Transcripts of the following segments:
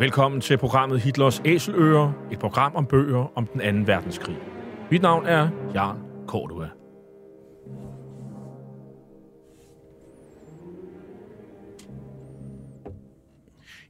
Velkommen til programmet Hitlers Æseløer, et program om bøger om den anden verdenskrig. Mit navn er Jan Cordua.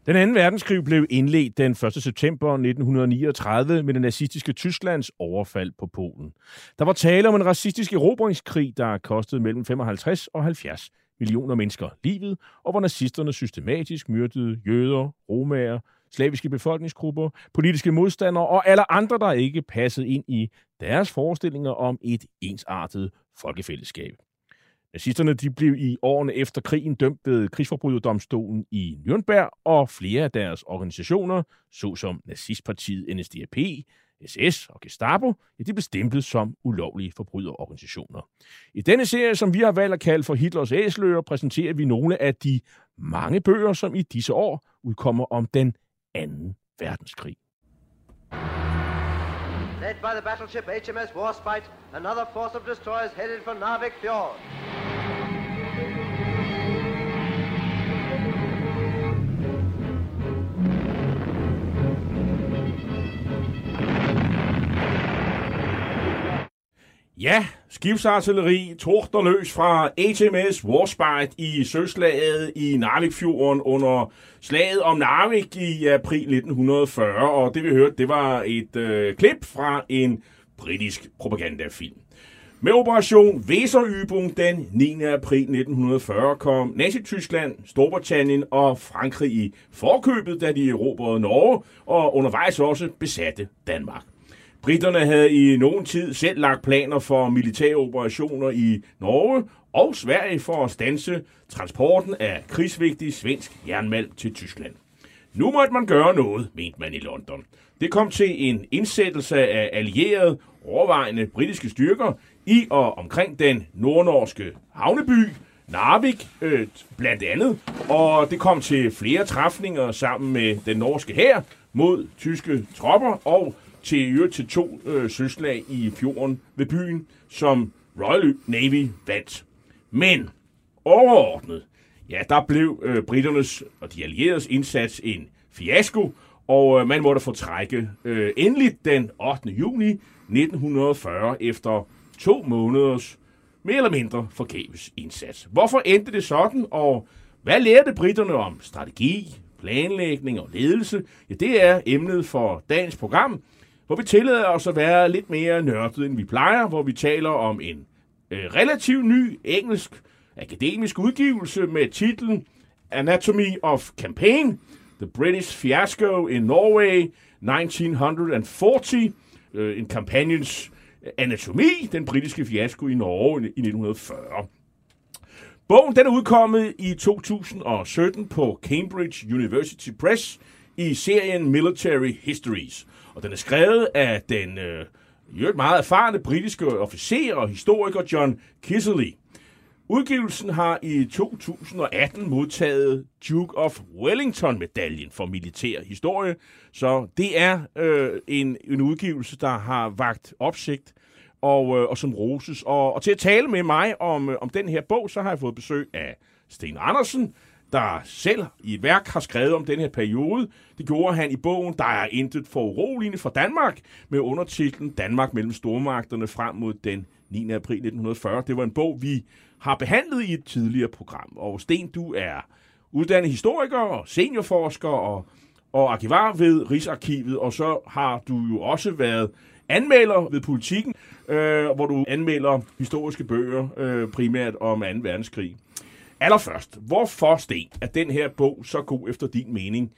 Den anden verdenskrig blev indledt den 1. september 1939 med det nazistiske Tysklands overfald på Polen. Der var tale om en racistisk erobringskrig, der kostede mellem 55 og 70 millioner mennesker livet, og hvor nazisterne systematisk myrdede jøder, romager, slaviske befolkningsgrupper, politiske modstandere og alle andre, der ikke passede ind i deres forestillinger om et ensartet folkefællesskab. Nazisterne de blev i årene efter krigen dømt ved krigsforbryderdomstolen i Nürnberg, og flere af deres organisationer, såsom nazistpartiet NSDAP, SS og Gestapo, ja, de blev stemplet som ulovlige forbryderorganisationer. I denne serie, som vi har valgt at kalde for Hitlers æsløer, præsenterer vi nogle af de mange bøger, som i disse år udkommer om den 2. verdenskrig. Led by the battleship HMS Warspite, another force of destroyers headed for Narvik Fjord. Ja, skibsartilleri torter løs fra HMS Warspite i søslaget i Narvikfjorden under slaget om Narvik i april 1940, og det vi hørte, det var et øh, klip fra en britisk propagandafilm. Med Operation Weserübung den 9. april 1940 kom Nazi-Tyskland, Storbritannien og Frankrig i forkøbet, da de erobrede Norge og undervejs også besatte Danmark. Britterne havde i nogen tid selv lagt planer for militære operationer i Norge og Sverige for at stanse transporten af krigsvigtig svensk jernmalm til Tyskland. Nu måtte man gøre noget, mente man i London. Det kom til en indsættelse af allierede, overvejende britiske styrker i og omkring den nordnorske havneby, Narvik øh, blandt andet, og det kom til flere træfninger sammen med den norske hær mod tyske tropper og til øvrigt til to øh, søslag i fjorden ved byen, som Royal Navy vandt. Men overordnet, ja, der blev øh, britternes og de allieredes indsats en fiasko, og øh, man måtte få trække øh, endelig den 8. juni 1940 efter to måneders mere eller mindre forgæves indsats. Hvorfor endte det sådan, og hvad lærte britterne om strategi, planlægning og ledelse? Ja, det er emnet for dagens program, hvor vi tillader os at være lidt mere nørdet, end vi plejer, hvor vi taler om en øh, relativt ny engelsk akademisk udgivelse med titlen Anatomy of Campaign, The British Fiasco in Norway 1940, øh, en kampagnens øh, anatomi, den britiske fiasko i Norge i 1940. Bogen den er udkommet i 2017 på Cambridge University Press i serien Military Histories. Og den er skrevet af den øh, meget erfarne britiske officer og historiker John Kisserly. Udgivelsen har i 2018 modtaget Duke of Wellington-medaljen for militær historie, så det er øh, en, en udgivelse, der har vagt opsigt og, øh, og som roses. Og, og til at tale med mig om, øh, om den her bog, så har jeg fået besøg af Sten Andersen, der selv i et værk har skrevet om den her periode. Det gjorde han i bogen Der er intet for uroligende for Danmark, med undertitlen Danmark mellem stormagterne frem mod den 9. april 1940. Det var en bog, vi har behandlet i et tidligere program. Og Sten, du er uddannet historiker og seniorforsker og, og arkivar ved Rigsarkivet, og så har du jo også været anmelder ved politikken, øh, hvor du anmelder historiske bøger, øh, primært om 2. verdenskrig. Allerførst, hvorfor, Sten, er den her bog så god efter din mening?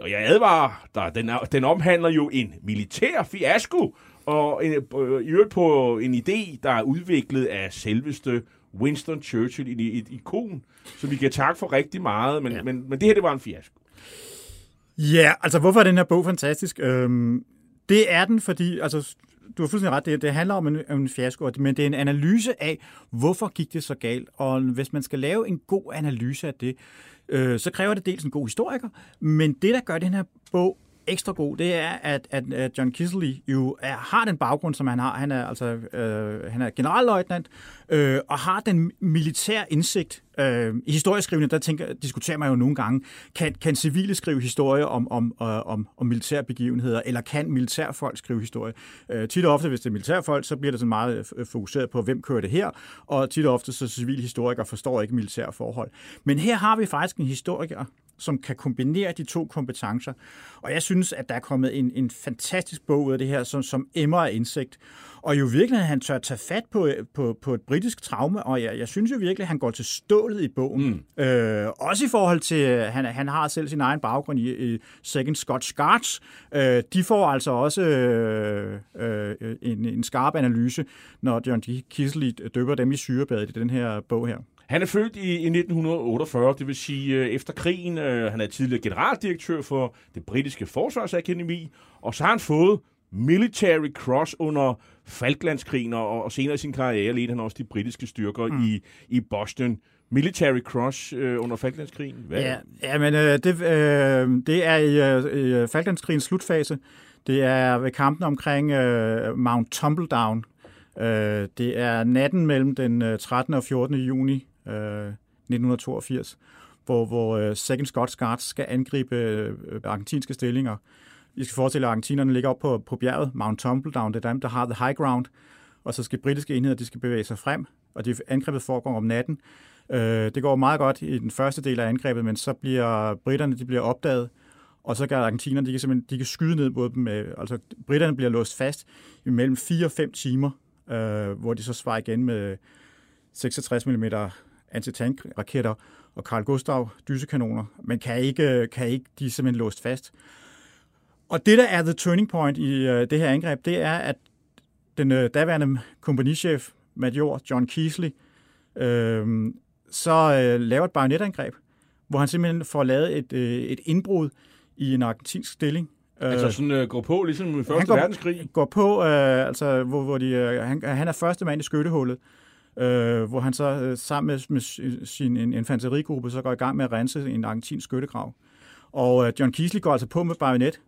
Og jeg advarer dig, den, er, den omhandler jo en militær fiasko, og en, øh, i øvrigt på en idé, der er udviklet af selveste Winston Churchill, i et ikon, som vi kan takke for rigtig meget, men, ja. men, men det her, det var en fiasko. Ja, altså hvorfor er den her bog fantastisk? Øhm, det er den, fordi altså, du har fuldstændig ret, det, det handler om en, en fiasko, men det er en analyse af, hvorfor gik det så galt. Og hvis man skal lave en god analyse af det, øh, så kræver det dels en god historiker, men det, der gør den her bog ekstra god, det er, at, at, at John Kisely jo er, har den baggrund, som han har. Han er altså øh, han er generalløjtnant øh, og har den militær indsigt. Øh, I historieskrivende, der tænker, diskuterer man jo nogle gange, kan, kan civile skrive historie om, om, øh, om, om militære begivenheder, eller kan militærfolk skrive historie? Øh, tit og ofte, hvis det er militærfolk, så bliver det sådan meget øh, fokuseret på, hvem kører det her, og tit og ofte så civile historikere forstår ikke militære forhold. Men her har vi faktisk en historiker, som kan kombinere de to kompetencer. Og jeg synes, at der er kommet en, en fantastisk bog ud af det her, som, som emmer af indsigt. Og jo virkelig, han tør tage fat på, på, på et britisk traume, og jeg, jeg synes jo virkelig, at han går til stålet i bogen. Mm. Øh, også i forhold til, han, han har selv sin egen baggrund i, i Second Scotch Guards. Øh, de får altså også øh, øh, en, en skarp analyse, når John Kisley døber dem i syrebadet i den her bog her. Han er født i, i 1948, det vil sige øh, efter krigen. Øh, han er tidligere generaldirektør for det britiske forsvarsakademi, og så har han fået Military Cross under Falklandskrigen, og, og senere i sin karriere ledte han også de britiske styrker mm. i, i Boston. Military Cross øh, under Falklandskrigen? Hvad? Ja, ja, men øh, det, øh, det er i, øh, i Falklandskrigens slutfase. Det er ved kampen omkring øh, Mount Tumbledown. Øh, det er natten mellem den 13. og 14. juni Øh, 1982, hvor, hvor øh, Second Scots Guards skal angribe øh, argentinske stillinger. I skal forestille, at argentinerne ligger op på, på bjerget, Mount Tumbledown, det er dem, der har the high ground, og så skal britiske enheder, de skal bevæge sig frem, og de angrebet foregår om natten. Øh, det går meget godt i den første del af angrebet, men så bliver britterne de bliver opdaget, og så kan argentinerne, de kan simpelthen de kan skyde ned mod dem. Med, altså, britterne bliver låst fast i mellem 4 og 5 timer, øh, hvor de så svarer igen med øh, 66 mm antitankraketter og Carl Gustav dysekanoner, men kan ikke, kan ikke de er simpelthen låst fast. Og det, der er the turning point i uh, det her angreb, det er, at den uh, daværende kompagnichef, major John Keasley, uh, så uh, laver et bajonetangreb, hvor han simpelthen får lavet et, uh, et indbrud i en argentinsk stilling. Altså sådan uh, går på, ligesom i Første går, Verdenskrig? går på, uh, altså hvor, hvor de, uh, han, han er første mand i skyttehullet, øh, hvor han så øh, sammen med, med sin en infanterigruppe så går i gang med at rense en argentinsk skyttegrav. Og øh, John Kiesli går altså på med bajonet,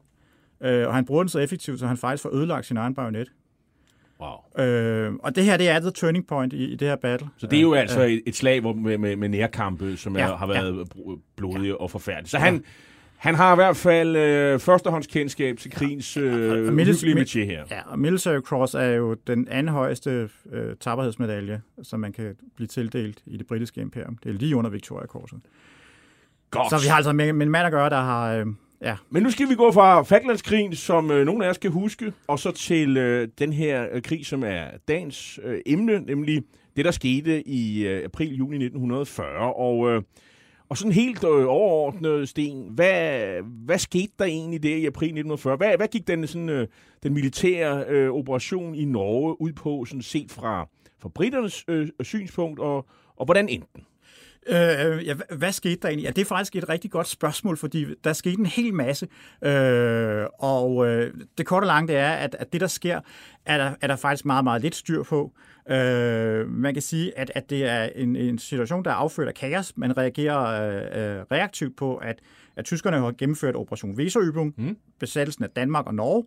øh, og han bruger den så effektivt, så han faktisk får ødelagt sin egen bajonet. Wow. Øh, og det her, det er the turning point i, i det her battle. Så det er jo øh, altså øh, et, et slag hvor, med, med, med nærkampe, som ja, er, har været ja. blodige ja. og forfærdelige. Så han, han har i hvert fald øh, førstehåndskendskab til krigens øh, ja, hyggelige metier her. Ja, og Military Cross er jo den anden højeste øh, tapperhedsmedalje, som man kan blive tildelt i det britiske imperium. Det er lige under Victoria-korset. Godt. Så vi har altså med, med en mand at gøre, der har... Øh, ja. Men nu skal vi gå fra Falklandskrigen, som øh, nogle af os kan huske, og så til øh, den her øh, krig, som er dagens øh, emne, nemlig det, der skete i øh, april-juni 1940. Og... Øh, og sådan helt øh, overordnet, Sten, hvad, hvad skete der egentlig der i april 1940? Hvad, hvad gik den, sådan, øh, den militære øh, operation i Norge ud på, sådan set fra, fra britternes øh, synspunkt, og, og hvordan endte den? Øh, ja, hvad skete der egentlig? Ja, det er faktisk et rigtig godt spørgsmål, fordi der skete en hel masse. Øh, og øh, det korte og lange det er, at, at det, der sker, er der, er der faktisk meget, meget lidt styr på. Øh, man kan sige, at, at det er en, en situation, der er affødt af kaos. Man reagerer øh, øh reaktivt på, at, at tyskerne har gennemført Operation Weserübung, mm. besættelsen af Danmark og Norge,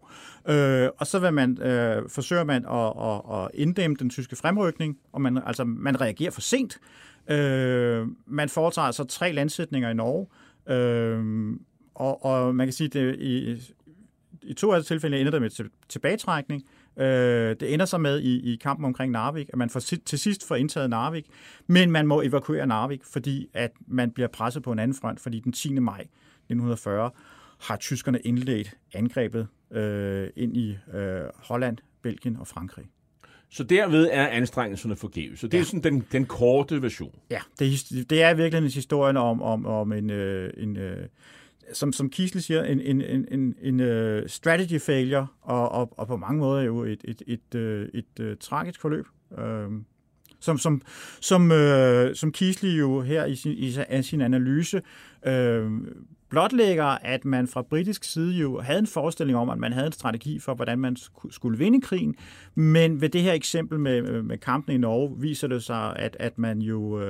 øh, og så vil man, øh, forsøger man at, at, at inddæmme den tyske fremrykning, og man, altså, man reagerer for sent. Øh, man foretager altså tre landsætninger i Norge, øh, og, og man kan sige, at i, i to af tilfælde ender det med tilbagetrækning. Øh, det ender så med i, i kampen omkring Narvik, at man får, til sidst får indtaget Narvik, men man må evakuere Narvik, fordi at man bliver presset på en anden front, fordi den 10. maj 1940 har tyskerne indledt angrebet øh, ind i øh, Holland, Belgien og Frankrig. Så derved er anstrengelserne forgæves. Så det ja. er sådan den, den korte version. Ja, det, det er virkelig en historie om, om, om en, øh, en øh, som, som Kisle siger, en, en, en, en, en uh, strategy failure, og, og, og på mange måder jo et, et, et, øh, et, et, uh, tragisk forløb. Uh, som, som, som, øh, som Kisli jo her i sin, i sin analyse øh, blotlægger, at man fra britisk side jo havde en forestilling om, at man havde en strategi for, hvordan man skulle vinde krigen, men ved det her eksempel med, med kampen i Norge, viser det sig, at, at man jo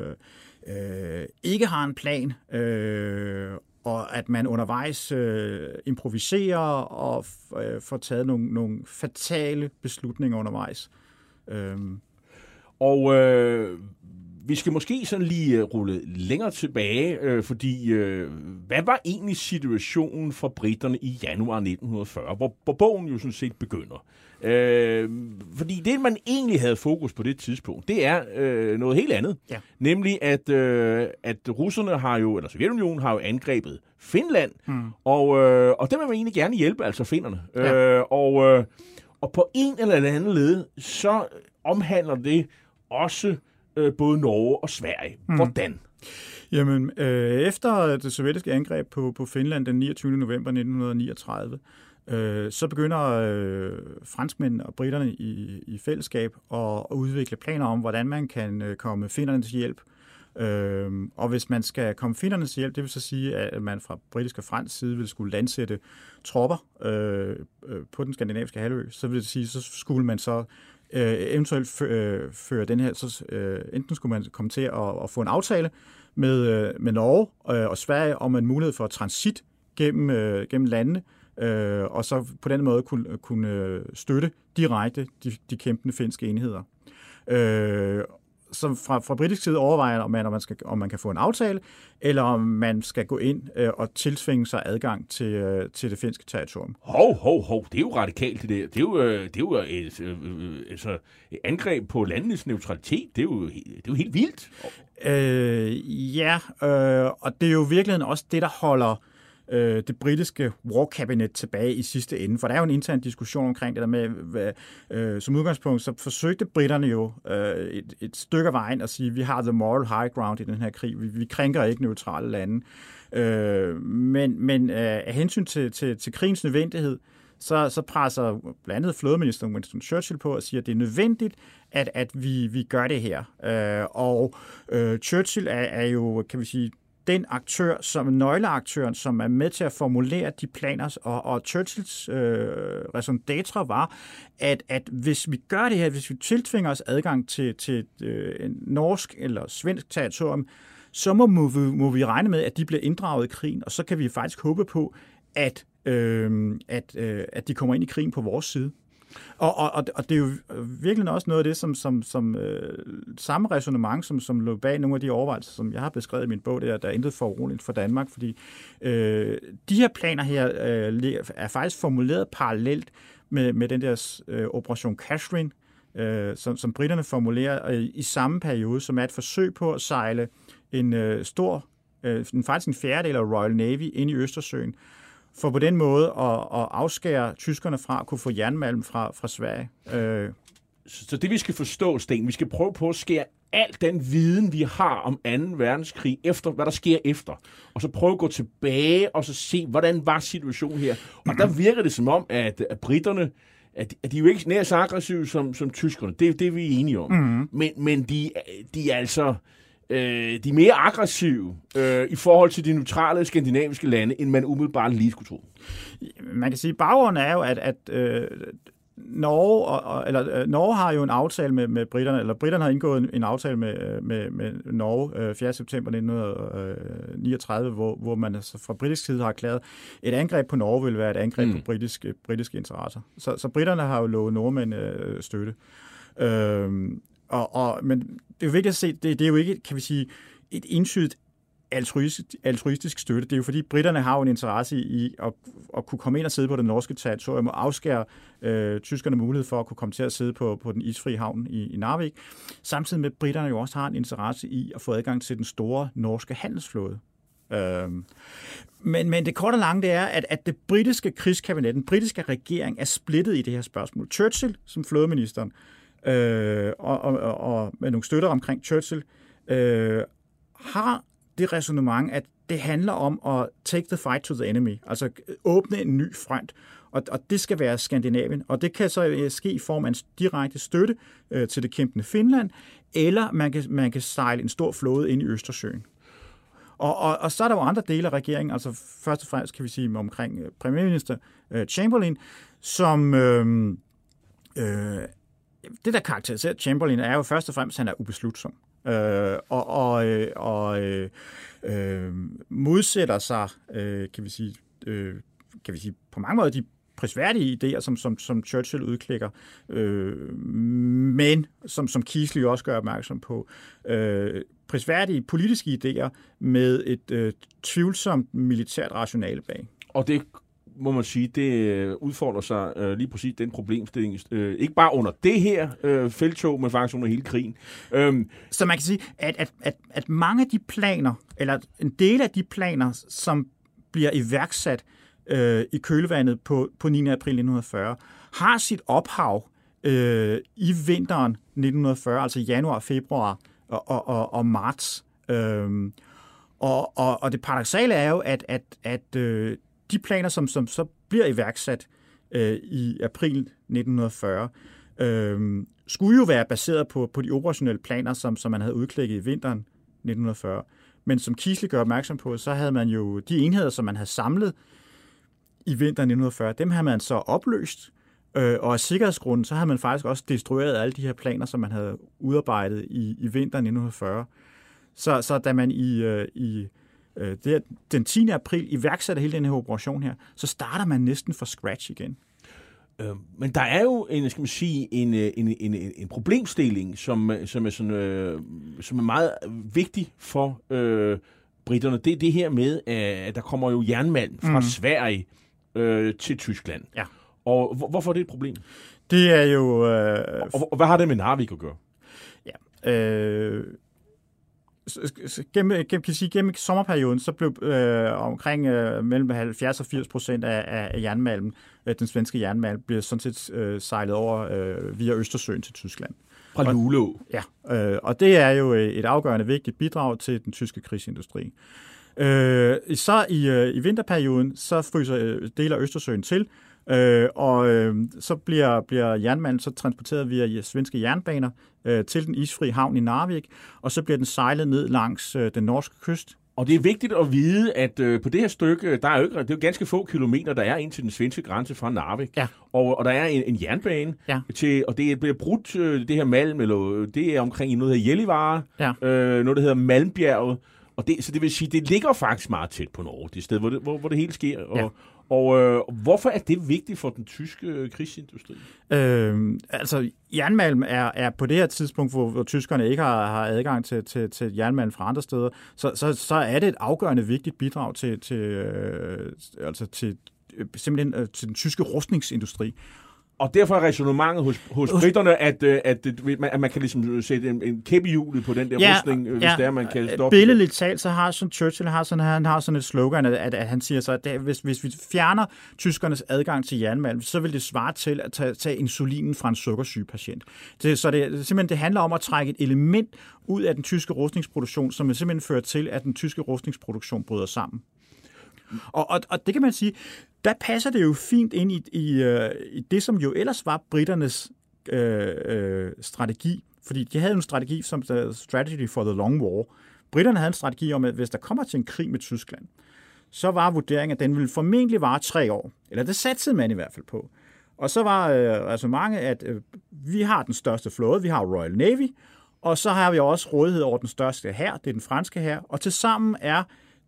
øh, ikke har en plan, øh, og at man undervejs øh, improviserer og øh, får taget nogle, nogle fatale beslutninger undervejs. Øhm. Og øh, vi skal måske sådan lige øh, rulle længere tilbage, øh, fordi øh, hvad var egentlig situationen for britterne i januar 1940, hvor, hvor bogen jo sådan set begynder? Øh, fordi det, man egentlig havde fokus på det tidspunkt, det er øh, noget helt andet. Ja. Nemlig, at, øh, at russerne har jo, eller Sovjetunionen har jo angrebet Finland, mm. og, øh, og dem vil man egentlig gerne hjælpe, altså finnerne. Ja. Øh, og, øh, og på en eller anden led, så omhandler det også øh, både Norge og Sverige. Mm. Hvordan? Jamen, øh, efter det sovjetiske angreb på, på Finland den 29. november 1939, øh, så begynder øh, franskmændene og britterne i, i fællesskab at, at udvikle planer om, hvordan man kan øh, komme finderne til hjælp. Øh, og hvis man skal komme finderne til hjælp, det vil så sige, at man fra britisk og fransk side vil skulle landsætte tropper øh, øh på den skandinaviske halvø, så vil det sige, så skulle man så øh, eventuelt føre, øh, føre den her, så øh, enten skulle man komme til at, at få en aftale med, øh, med Norge øh, og Sverige om en mulighed for transit gennem, øh, gennem landene, øh, og så på den måde kunne, kunne støtte direkte de, de kæmpende finske enheder. Øh, så fra, fra britisk side overvejer man, om man, skal, om man kan få en aftale, eller om man skal gå ind øh, og tilsvinge sig adgang til, øh, til det finske territorium. Hov, hov, hov. Det er jo radikalt, det der. Det er jo, øh, det er jo et, øh, øh, altså, et angreb på landenes neutralitet. Det er jo, det er jo helt vildt. Øh, ja, øh, og det er jo virkelig også det, der holder øh, det britiske war cabinet tilbage i sidste ende. For der er jo en intern diskussion omkring det der med, hvad, øh, som udgangspunkt, så forsøgte britterne jo øh, et, et stykke af vejen at sige, vi har the moral high ground i den her krig. Vi, vi krænker ikke neutrale lande. Øh, men men øh, af hensyn til, til, til krigens nødvendighed, så, så presser blandt andet flådeminister Winston Churchill på og siger, at det er nødvendigt, at, at vi, vi gør det her. Øh, og øh, Churchill er, er jo, kan vi sige, den aktør, som nøgleaktøren, som er med til at formulere de planer, og, og Churchills øh, raison d'etre var, at, at hvis vi gør det her, hvis vi tiltvinger os adgang til, til øh, norsk eller svensk territorium, så må, må, vi, må vi regne med, at de bliver inddraget i krigen, og så kan vi faktisk håbe på, at, øh, at, øh, at de kommer ind i krigen på vores side. Og, og, og det er jo virkelig også noget af det, som, som, som øh, samme resonemang, som, som lå bag nogle af de overvejelser, som jeg har beskrevet i min bog, det er, der er intet for uroligt for Danmark, fordi øh, de her planer her øh, er faktisk formuleret parallelt med, med den der øh, Operation Cashrin, øh, som, som britterne formulerer øh, i samme periode, som er et forsøg på at sejle en øh, stor, øh, faktisk en fjerdedel af Royal Navy ind i Østersøen, for på den måde at, at afskære tyskerne fra at kunne få jernmalm fra, fra Sverige. Øh. Så det vi skal forstå, Sten, vi skal prøve på at skære al den viden, vi har om 2. verdenskrig, efter hvad der sker efter, og så prøve at gå tilbage og så se, hvordan var situationen her. Og der virker det som om, at, at britterne, at, at de er jo ikke nær så aggressive som, som tyskerne. Det er det, vi er enige om. Mm-hmm. Men, men de, de er altså øh, de er mere aggressive øh, i forhold til de neutrale skandinaviske lande, end man umiddelbart lige skulle tro. Man kan sige, baggrunden er jo, at, at øh, Norge, og, eller, øh, Norge har jo en aftale med, med britterne, eller britterne har indgået en, en aftale med, med, med Norge øh, 4. september 1939, hvor, hvor man altså fra britisk side har erklæret, et angreb på Norge vil være et angreb mm. på britiske, britiske interesser. Så, så britterne har jo lovet nordmænd øh, støtte. Øh, og, og, men det er jo vigtigt at se, det, det er jo ikke, kan vi sige, et ensydigt altruistisk, altruistisk støtte. Det er jo fordi, britterne har jo en interesse i at, at kunne komme ind og sidde på det norske territorium og afskære øh, tyskerne mulighed for at kunne komme til at sidde på, på den isfri havn i, i Narvik. Samtidig med, at britterne jo også har en interesse i at få adgang til den store norske handelsflåde. Øhm. Men, men det korte og lange det er, at, at det britiske krigskabinet, den britiske regering er splittet i det her spørgsmål. Churchill, som flådeministeren, øh, og, og, og med nogle støtter omkring Churchill, øh, har det resonemang, at det handler om at take the fight to the enemy, altså åbne en ny front, og, og det skal være Skandinavien, og det kan så øh, ske i form af en direkte støtte øh, til det kæmpende Finland, eller man kan, man kan sejle en stor flåde ind i Østersøen. Og, og, og så er der jo andre dele af regeringen, altså først og fremmest kan vi sige omkring øh, premierminister øh, Chamberlain, som øh, øh, det, der karakteriserer Chamberlain, er jo først og fremmest, at han er ubeslutsom. Øh, og og, øh, og øh, øh, modsætter sig, øh, kan vi sige, øh, kan vi sige, på mange måder de prisværdige idéer, som, som, som Churchill udklikker, øh, men som, som Kiesli også gør opmærksom på, øh, prisværdige politiske idéer med et øh, tvivlsomt militært rationale bag. Og det må man sige, det øh, udfordrer sig øh, lige præcis den problemstilling. Øh, ikke bare under det her øh, feltog, men faktisk under hele krigen. Øhm, Så man kan sige, at, at, at, at mange af de planer, eller en del af de planer, som bliver iværksat øh, i kølvandet på, på 9. april 1940, har sit ophav øh, i vinteren 1940, altså januar, februar og, og, og, og marts. Øh, og, og, og det paradoxale er jo, at, at, at øh, de planer, som, som så bliver iværksat øh, i april 1940, øh, skulle jo være baseret på, på de operationelle planer, som, som man havde udklækket i vinteren 1940. Men som Kisle gør opmærksom på, så havde man jo de enheder, som man havde samlet i vinteren 1940, dem havde man så opløst, øh, og af sikkerhedsgrunden, så havde man faktisk også destrueret alle de her planer, som man havde udarbejdet i, i vinteren 1940. Så, så da man i, øh, i øh, det, den 10. april iværksætter hele den her operation her, så starter man næsten fra scratch igen. Øh, men der er jo en, skal man sige, en, øh, en, en, en, problemstilling, som, øh, som, er sådan, øh, som er meget vigtig for øh, britterne. Det er det her med, at der kommer jo jernmand fra mm. Sverige øh, til Tyskland. Ja. Og hvor, hvorfor er det et problem? Det er jo... Øh, Og, og hvad har det med Narvik at gøre? ja, øh, gennem, kan sige, gennem sommerperioden, så blev øh, omkring øh, mellem 70 og 80 procent af, af, af jernmalmen, øh, den svenske jernmalm, bliver sådan set øh, sejlet over øh, via Østersøen til Tyskland. Fra Luleå. Ja, øh, og det er jo øh, et afgørende vigtigt bidrag til den tyske krigsindustri. Øh, så i, øh, i vinterperioden, så fryser øh, deler Østersøen til, øh, og øh, så bliver, bliver jernmalmen så transporteret via svenske jernbaner øh, til den isfri havn i Narvik, og så bliver den sejlet ned langs øh, den norske kyst. Og det er vigtigt at vide, at øh, på det her stykke, der er jo ikke, det er jo ganske få kilometer, der er ind til den svenske grænse fra Narvik. Ja. Og, og der er en, en jernbane, Ja. til, og det bliver brudt, øh, det her malm, eller øh, det er omkring noget, der hedder Jellivare, Ja. øh, noget, der hedder Malmbjerget. Og det, så det vil sige, det ligger faktisk meget tæt på Norge, det sted, hvor det, hvor, hvor det hele sker. Og, Ja og øh, hvorfor er det vigtigt for den tyske øh, krigsindustri? Øh, altså, jernmalm er, er på det her tidspunkt, hvor, hvor tyskerne ikke har, har adgang til, til, til jernmalm fra andre steder, så, så, så er det et afgørende vigtigt bidrag til, til, øh, altså til, øh, simpelthen øh, til den tyske rustningsindustri. Og derfor er resonemanget hos, hos britterne, at, øh, at, det- at man kan ligesom sætte en, en kæppe hjulet på den der ja, rustning, øh, hvis det er, man kan stoppe. Billedligt talt, så har sådan, Churchill har sådan, han har sådan et slogan, at, at, han siger så, at det, hvis, hvis vi fjerner tyskernes adgang til jernmalm, så vil det svare til at tage, tage insulinen fra en sukkersyg patient. Det, så det, simpelthen, det handler om at trække et element ud af den tyske rustningsproduktion, som simpelthen føre til, at den tyske rustningsproduktion bryder sammen. Og, og, og det kan man sige, der passer det jo fint ind i, i, øh, i det, som jo ellers var britternes øh, øh, strategi. Fordi de havde en strategi som øh, Strategy for the Long War. Britterne havde en strategi om, at hvis der kommer til en krig med Tyskland, så var vurderingen, at den ville formentlig vare tre år. Eller det satsede man i hvert fald på. Og så var øh, altså mange at øh, vi har den største flåde, vi har Royal Navy, og så har vi også rådighed over den største her, det er den franske her, og tilsammen er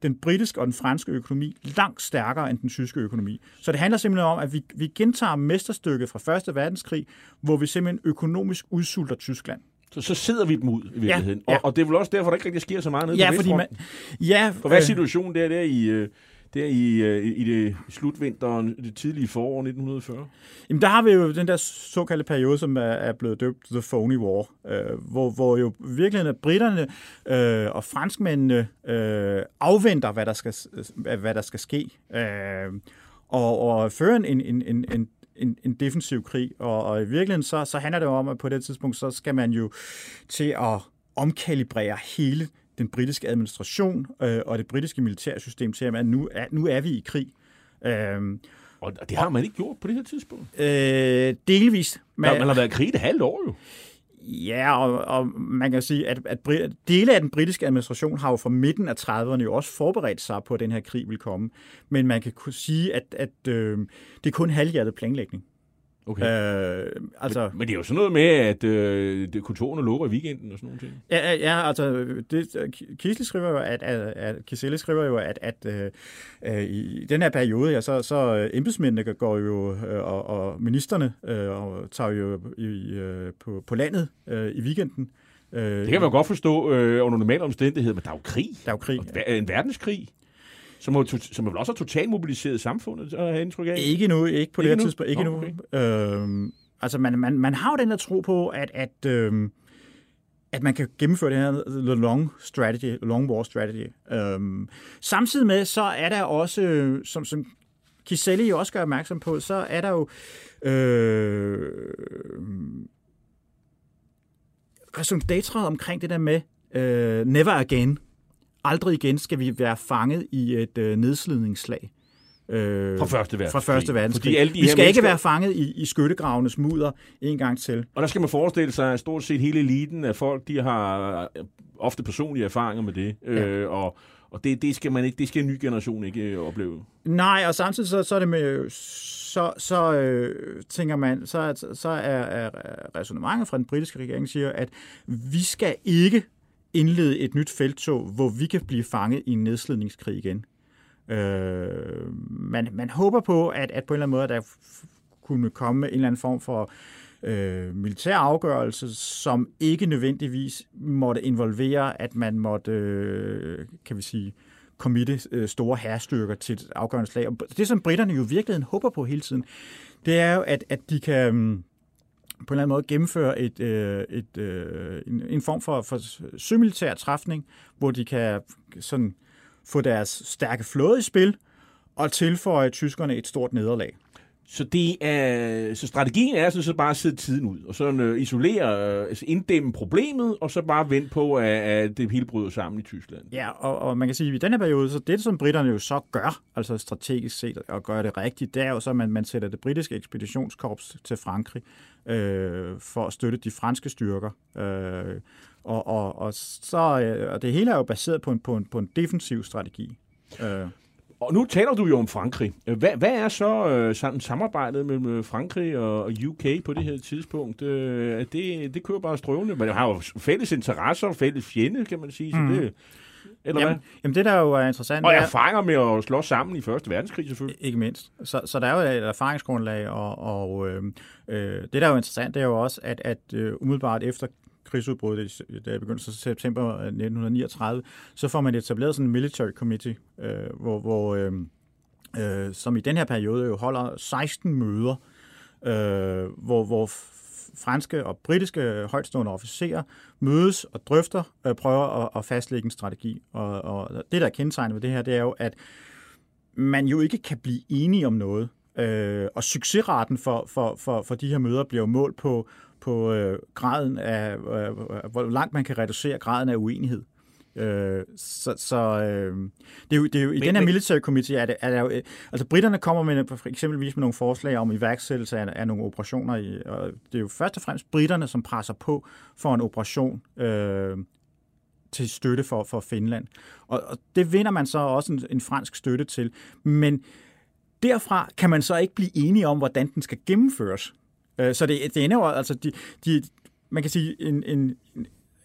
den britiske og den franske økonomi langt stærkere end den tyske økonomi. Så det handler simpelthen om, at vi, vi gentager mesterstykket fra 1. verdenskrig, hvor vi simpelthen økonomisk udsulter Tyskland. Så, så sidder vi dem ud i virkeligheden. ja. Og, og det er vel også derfor, der ikke rigtig sker så meget nede Ja, på fordi man, ja, For hvad er øh, situationen der, der i, øh, der øh, i, i det slutvinteren, det tidlige forår 1940? Jamen, der har vi jo den der såkaldte periode, som er, er blevet døbt The Phony War, øh, hvor, hvor jo virkelig britterne øh, og franskmændene øh, afventer, hvad der skal, hvad hvad der skal ske, øh, og, og fører en, en, en, en, en, en defensiv krig. Og, og i virkeligheden så, så handler det jo om, at på det tidspunkt, så skal man jo til at omkalibrere hele den britiske administration øh, og det britiske militærsystem til, at nu er, nu er vi i krig. Øh, Og det har man ikke gjort på det her tidspunkt. Øh, delvis. Man, man har været i krig et halvt år jo. Ja, og, og man kan sige, at, at dele af den britiske administration har jo fra midten af 30'erne jo også forberedt sig på, at den her krig vil komme. Men man kan sige, at, at øh, det er kun halvhjertet planlægning. Okay. Øh, altså, Men det er jo sådan noget med, at øh, det, kontorerne lukker i weekenden og sådan nogle ting. Ja, ja, ja altså, det, Kisle skriver jo, at, at, at Kisele skriver jo, at, at øh, i den her periode, ja, så, så øh, embedsmændene går jo, øh, og, og ministerne øh, og tager jo i, øh, på, på landet øh, i weekenden. Øh, Det kan man godt forstå øh, under normale omstændigheder, men der er jo krig. Der er jo krig. Og ver- En verdenskrig, som, to- som vel også har totalt mobiliseret samfundet, har jeg indtryk af. Ikke nu, ikke på Ikke det her tidspunkt. Ikke Nå, nu. Øhm, altså, man, man, man har jo den der tro på, at, at, øhm, at man kan gennemføre det her the long strategy, long war strategy. Øhm, samtidig med, så er der også, øh, som, som Kiselli jo også gør opmærksom på, så er der jo øh, resondatret omkring det der med øh, never again. Aldrig igen skal vi være fanget i et øh, nedslidningsslag. Øh, Fra første verdenskrig. fra første verdenskrig. Fordi alle de vi skal ikke være fanget i, i skyttegravenes mudder en gang til. Og der skal man forestille sig, at stort set hele eliten af folk, de har øh, ofte personlige erfaringer med det. Ja. Øh, og og det, det, skal man ikke, det skal en ny generation ikke øh, opleve. Nej, og samtidig så, så er det med, så, så øh, tænker man, så, er- så er, er resonemanget fra den britiske regering siger, at vi skal ikke indlede et nyt felttog, hvor vi kan blive fanget i en nedslidningskrig igen. Øh, man, man håber på, at, at på en eller anden måde, at der kunne komme en eller anden form for øh, militær afgørelse, som ikke nødvendigvis måtte involvere, at man måtte, øh, kan vi sige, committe øh, store herrestyrker til et afgørende slag. Og det, som britterne jo i virkeligheden håber på hele tiden, det er jo, at, at de kan mm, på en eller anden måde gennemføre et, øh, et, øh, en, en form for, for sømilitær træfning, hvor de kan sådan få deres stærke flåde i spil og tilføje tyskerne et stort nederlag. Så, det er, så strategien er sådan så bare at sidde tiden ud, og så øh, isolere, øh, altså inddæmme problemet, og så bare vente på, at, at det hele bryder sammen i Tyskland. Ja, og, og man kan sige, at i den her periode, så det, som britterne jo så gør, altså strategisk set at gøre det rigtigt, det er jo så, at man, man sætter det britiske ekspeditionskorps til Frankrig øh, for at støtte de franske styrker. Øh, og, og, og, så, øh, og det hele er jo baseret på en, på en, på en defensiv strategi. Øh, og nu taler du jo om Frankrig. Øh, Hvad, hvad er så øh, sådan samarbejdet mellem øh, Frankrig og UK på det her tidspunkt? Øh, det, det kører bare strøvende. Man har jo fælles interesser og fælles fjende, kan man sige. Så det, eller jamen, hvad? jamen, det der jo er interessant, Og er, erfaringer med at slås sammen i Første Verdenskrig, selvfølgelig. Ikke mindst. Så, så der er jo et erfaringsgrundlag, og, og øh, øh, det, der er jo interessant, det er jo også, at, at øh, umiddelbart efter krigsudbruddet, der da i begyndelsen af september øh, 1939, så får man etableret sådan en military committee, øh, hvor, hvor øh, øh, som i den her periode jo holder 16 møder, øh, hvor, hvor franske og britiske højtstående officerer mødes og drøfter, øh, prøver at, at fastlægge en strategi. Og, og det, der er kendetegnet ved det her, det er jo, at man jo ikke kan blive enige om noget. Øh, og succesraten for, for, for, for de her møder bliver jo målt på, på øh, graden af, øh, hvor langt man kan reducere graden af uenighed. Øh, så så øh, det er jo, det er jo, i Men- den her military committee er det, er der jo, øh, altså britterne kommer med for eksempelvis med nogle forslag om iværksættelse af, af nogle operationer. I, og det er jo først og fremmest britterne, som presser på for en operation øh, til støtte for, for Finland. Og, og det vinder man så også en, en fransk støtte til. Men derfra kan man så ikke blive enige om, hvordan den skal gennemføres. Øh, Så det, det ender jo, altså, de, de, man kan sige, en, en,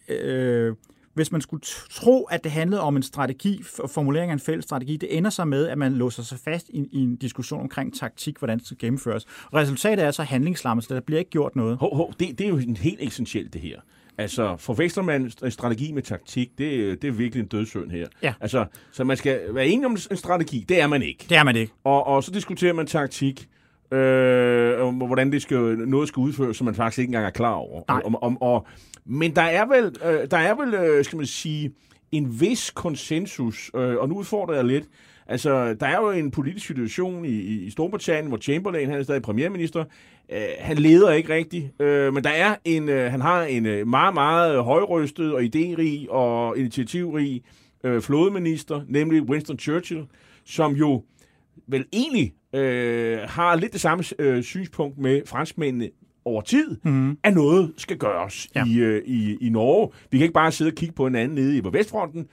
øh, hvis man skulle tro, at det handlede om en strategi, for formulering af en fælles strategi, det ender så med, at man låser sig fast i, i en diskussion omkring taktik, hvordan det skal gennemføres. Og resultatet er så handlingslammelse, der bliver ikke gjort noget. Hov, hov, det, det er jo en helt essentielt, det her. Altså, forveksler man st- strategi med taktik, det, det er virkelig en dødsøn her. Ja. Altså, så man skal være enig om en strategi, det er man ikke. Det er man ikke. Og, og så diskuterer man taktik, øh, om hvordan det skal, noget skal udføres, som man faktisk ikke engang er klar over. Nej. Om, om, og, men der er vel, øh, der er vel øh, skal man sige, en vis konsensus, øh, og nu udfordrer jeg lidt. Altså, der er jo en politisk situation i, i Storbritannien, hvor Chamberlain, han er stadig premierminister. Øh, han leder ikke rigtigt, øh, men der er en, øh, han har en øh, meget, meget højrystet og idérig og initiativrig øh, flådeminister, nemlig Winston Churchill, som jo vel egentlig øh, har lidt det samme øh, synspunkt med franskmændene over tid, mm. at noget skal gøres Ja. i, øh, i, i Norge. Vi kan ikke bare sidde og kigge på hinanden nede i på Vestfronten.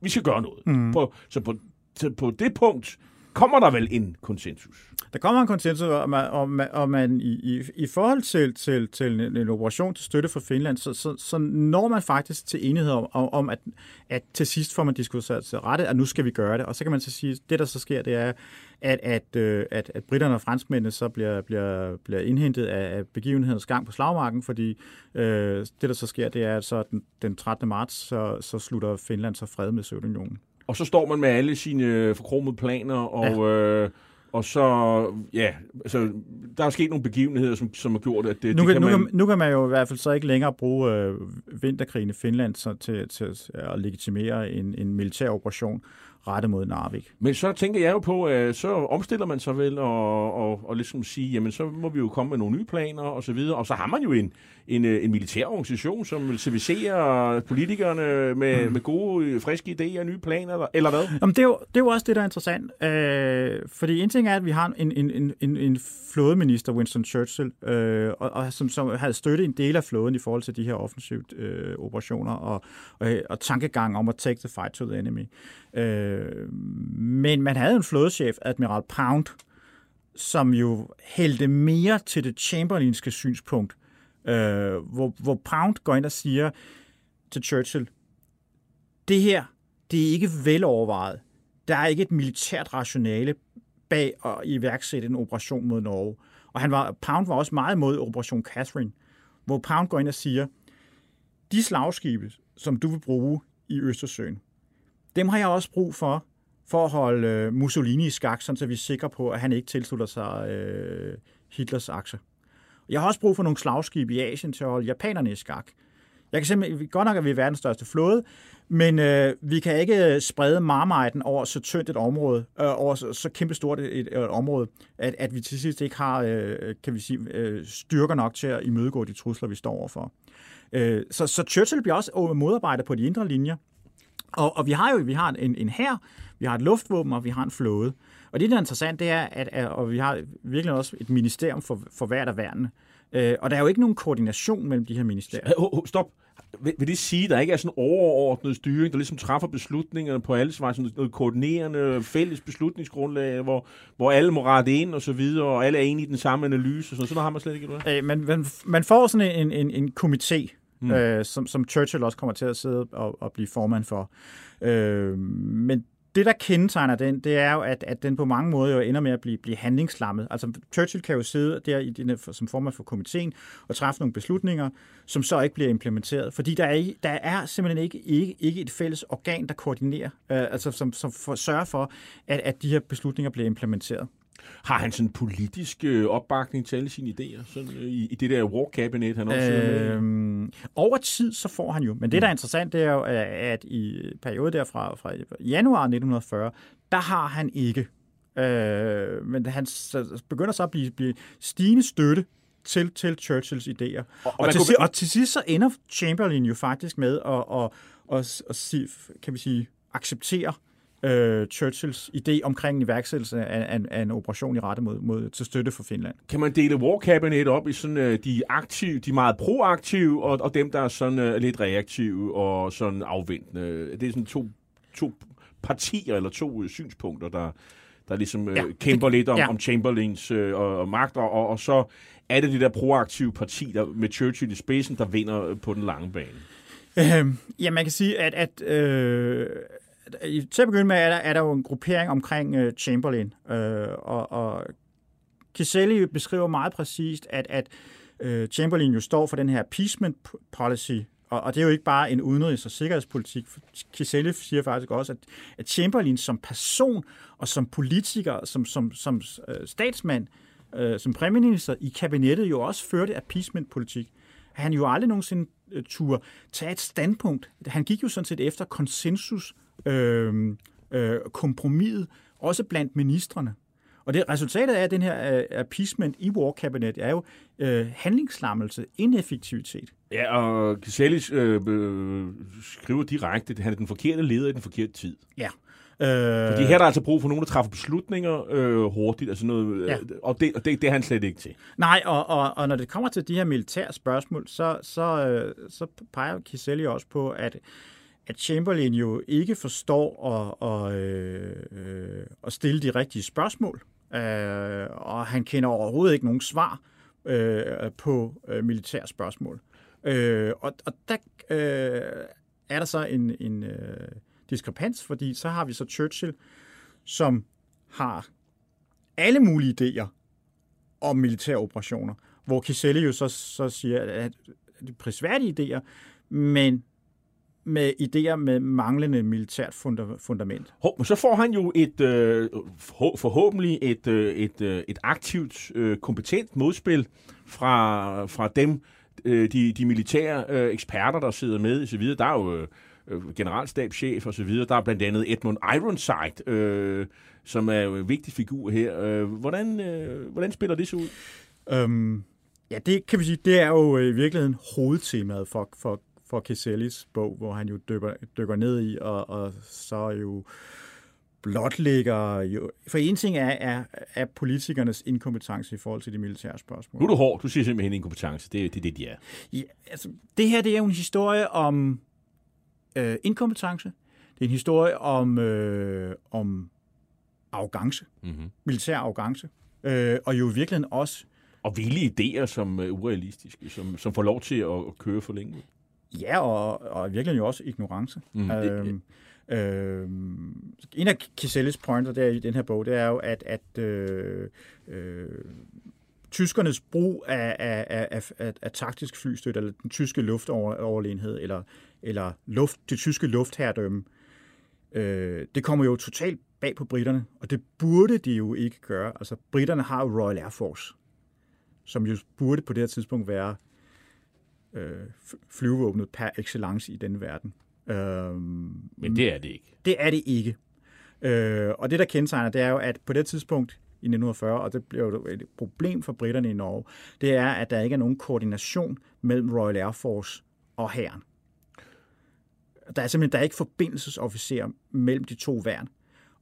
Vi skal gøre noget. Mm. På, så på, så på det punkt, kommer der vel en konsensus. Der kommer en konsensus om, om, om man i, i, i forhold til, til, til en, en operation til støtte for Finland, så, så, så når man faktisk til enighed om, om at, at til sidst får man diskuteret til rette, at nu skal vi gøre det. Og så kan man så sige, at det der så sker, det er, at, at, øh, at, at britterne og franskmændene så bliver, bliver, bliver indhentet af begivenhedens gang på slagmarken, fordi øh, det der så sker, det er, at så den, den 13. marts, så, så slutter Finland så fred med Sovjetunionen. Og så står man med alle sine forkromede planer, og, ja. øh, og så, ja, altså, der er sket nogle begivenheder, som, som har gjort, at det, nu, det kan, kan nu, man... kan, nu kan man jo i hvert fald så ikke længere bruge øh, vinterkrigen i Finland så, til, til at legitimere en, en militær operation rettet mod Narvik. Men så tænker jeg jo på, at så omstiller man sig vel og, og, og ligesom sige, jamen så må vi jo komme med nogle nye planer og så videre. Og så har man jo en, en, en militær organisation, som vil servicere politikerne med, mm. med gode, friske idéer og nye planer, eller, eller hvad? Jamen, det, er jo, det er jo også det, der er interessant. Øh, fordi en ting er, at vi har en, en, en, en flådeminister, Winston Churchill, øh, og, og som, som havde støttet en del af flåden i forhold til de her offensive øh, operationer og, og, og tankegang om at take the fight to the enemy. Øh, men man havde en flådechef, Admiral Pound, som jo hældte mere til det Chamberlainske synspunkt, øh, hvor, hvor Pound går ind og siger til Churchill, det her, det er ikke velovervejet. Der er ikke et militært rationale bag at iværksætte en operation mod Norge. Og han var, Pound var også meget mod Operation Catherine, hvor Pound går ind og siger, de slagskibe, som du vil bruge i Østersøen, dem har jeg også brug for, for at holde øh, Mussolini i skak, så vi er sikre på, at han ikke tilslutter sig øh, Hitlers akse. Jeg har også brug for nogle slagskib i Asien til at holde japanerne i skak. Jeg kan simpelthen, godt nok, at vi er verdens største flåde, men øh, vi kan ikke øh, sprede marmiten over så tyndt et område, øh, over så, så kæmpestort et, et, et område, at, at vi til sidst ikke har øh, kan vi sige, øh, styrker nok til at imødegå de trusler, vi står overfor. Øh, så, så Churchill bliver også øh, modarbejdet på de indre linjer. Og, og vi har jo vi har en, en her, vi har et luftvåben, og vi har en flåde. Og det, der er interessant, det er, at, og vi har virkelig også et ministerium for, for hvert af værnene. Øh, og der er jo ikke nogen koordination mellem de her ministerier. Oh, oh, stop. Vil, vil det sige, at der ikke er sådan overordnet styring, der ligesom træffer beslutningerne på alle vej, sådan noget koordinerende fælles beslutningsgrundlag, hvor, hvor alle må rette ind og så videre, og alle er enige i den samme analyse, så sådan har man slet ikke, eller øh, man, man, man får sådan en, en, en komité, mm. øh, som, som Churchill også kommer til at sidde og, og blive formand for. Øh, men det, der kendetegner den, det er jo, at, at den på mange måder jo ender med at blive, blive handlingslammet. Altså Churchill kan jo sidde der i den, som formand for komiteen og træffe nogle beslutninger, som så ikke bliver implementeret. Fordi der er, der er simpelthen ikke, ikke, ikke et fælles organ, der koordinerer, øh, altså som, som for, sørger for, at, at de her beslutninger bliver implementeret. Har han sådan politisk øh, opbakning til alle sine idéer sådan, øh, i, i det der war cabinet, han også øh, med? Over tid, så får han jo. Men det, der er interessant, det er jo, at i perioden derfra fra januar 1940, der har han ikke. Øh, men han begynder så at blive, blive stigende støtte til, til Churchills idéer. Og, og, og, til, kunne... og til sidst så ender Chamberlain jo faktisk med at, at, at, at, at kan vi sige, acceptere øh, Churchills idé omkring iværksættelse af, af, af en operation i rette mod, mod, til støtte for Finland. Kan man dele War Cabinet op i sådan øh, de aktive, de meget proaktive, og, og dem, der er sådan øh, lidt reaktive og sådan afventende? Det er sådan to, to partier eller to øh, synspunkter, der, der ligesom øh, ja, kæmper det, lidt om, ja. om Chamberlains øh, og, og magt, og, og så er det det der proaktive parti der, med Churchill i spidsen, der vinder på den lange bane. Øh, ja, man kan sige, at, at øh, til at begynde med er der, er der jo en gruppering omkring øh, Chamberlain, øh, og, og Kiselli beskriver meget præcist, at, at øh, Chamberlain jo står for den her appeasement policy, og, og det er jo ikke bare en udenrigs- og sikkerhedspolitik. Kiselli siger faktisk også, at, at Chamberlain som person og som politiker, som, som, som øh, statsmand, øh, som premierminister i kabinettet jo også førte appeasement-politik. Han jo aldrig nogensinde uh, turde tage et standpunkt. Han gik jo sådan set efter konsensus øh, øh, kompromis, også blandt ministerne. Og det resultatet af den her uh, appeasement i War Cabinet er jo uh, handlingslammelse, ineffektivitet. Ja, og Caselli øh, øh, skriver direkte, at han er den forkerte leder i den forkerte tid. Ja. Øh... Fordi her er der altså brug for nogen, der træffer beslutninger øh, hurtigt, altså noget, ja. og, det, og det, det er han slet ikke til. Nej, og, og, og når det kommer til de her militære spørgsmål, så, så, øh, så peger Kiselli også på, at at Chamberlain jo ikke forstår at, at, øh, at stille de rigtige spørgsmål, øh, og han kender overhovedet ikke nogen svar øh, på øh, militære spørgsmål. Øh, og, og der øh, er der så en, en øh, diskrepans, fordi så har vi så Churchill, som har alle mulige idéer om militære operationer, hvor Kiselle jo så, så siger, at det er prisværdige idéer, men med idéer med manglende militært funda- fundament. Hov, men så får han jo et øh, for- forhåbentlig et, øh, et, øh, et aktivt, øh, kompetent modspil fra, fra dem, øh, de, de militære øh, eksperter, der sidder med osv. Der er jo øh, generalstabschef og så videre. Der er blandt andet Edmund Ironside, øh, som er jo en vigtig figur her. Øh, hvordan, øh, hvordan spiller det så ud? Øhm, ja, det kan vi sige, det er jo i virkeligheden hovedtemaet for, for, for Kesellis bog, hvor han jo dykker, dykker ned i, og, og så jo blotlægger jo... For en ting er, er, er politikernes inkompetence i forhold til de militære spørgsmål. Nu er du hård. Du siger simpelthen inkompetence. Det, det er det, de er. Ja, altså, det her det er jo en historie om øh, inkompetence. Det er en historie om, øh, om arrogance, Mm-hmm. militær arrogance, øh, og jo i virkeligheden også, Og vilde idéer, som er urealistiske, som, som får lov til at, at køre for længe. Ja, og, og i virkeligheden jo også ignorance. Mm. Øhm, øhm, en af Kisellis pointer der i den her bog, det er jo, at, at øh, øh, tyskernes brug af, af, af, af, af, af taktisk flystøtte, eller den tyske luftoverlegenhed, eller, eller luft, det tyske luftherredømme, øh, det kommer jo totalt bag på britterne, og det burde de jo ikke gøre. Altså, britterne har jo Royal Air Force, som jo burde på det her tidspunkt være øh, flyvevåbnet per excellence i den verden. Øhm, Men det er det ikke. det er det ikke. Øh, og det, der kendetegner, det er jo, at på det tidspunkt i 1940, og det bliver jo et problem for britterne i Norge, det er, at der ikke er nogen koordination mellem Royal Air Force og hæren. Der er simpelthen der er ikke forbindelsesofficerer mellem de to værn.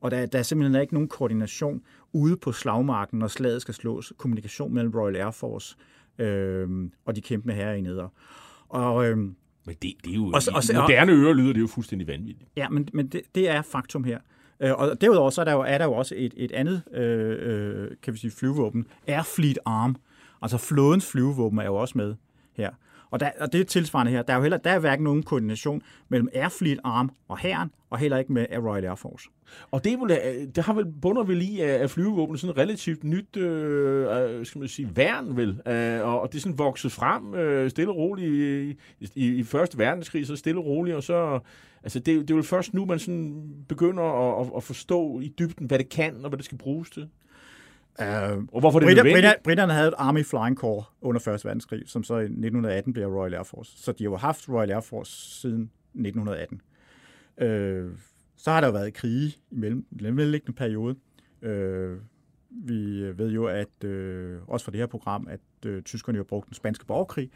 Og der, der er simpelthen ikke nogen koordination ude på slagmarken, når slaget skal slås. Kommunikation mellem Royal Air Force øh, og de kæmpende herreenheder. Og, øh, Men det, det er jo... Og og I moderne ører lyder det jo fuldstændig vanvittigt. Ja, men, men det, det er faktum her. Øh, Og derudover så er der jo, er der jo også et, et andet øh, øh, kan vi sige, flyvevåben, Air Fleet Arm. Altså flådens flyvevåben er jo også med her. Og, der, og det er tilsvarende her. Der er jo heller, der er hverken nogen koordination mellem Air Fleet Arm og hæren, og heller ikke med Royal Air Force. Og det, er vel, øh, det har vel bunder vel i, at at flyvevåbnet sådan et relativt nyt, øh, øh, skal man sige, værn vel, øh, og og det er sådan vokset frem øh, stille og roligt i, i, i Første Verdenskrig, så stille og roligt, og så, altså det, det er jo først nu, man sådan begynder at, at, at forstå i dybden, hvad det kan, og hvad det skal bruges til. Uh, Og hvorfor det er Britter. Britter, britterne havde et Army Flying Corps under 1. verdenskrig, som så i 1918 blev Royal Air Force. Så de har jo haft Royal Air Force siden 1918. Øh, så har der jo været krige i mellem, mellemliggende periode. Øh, vi ved jo, at øh, også fra det her program, at øh, tyskerne jo har brugt den spanske borgerkrig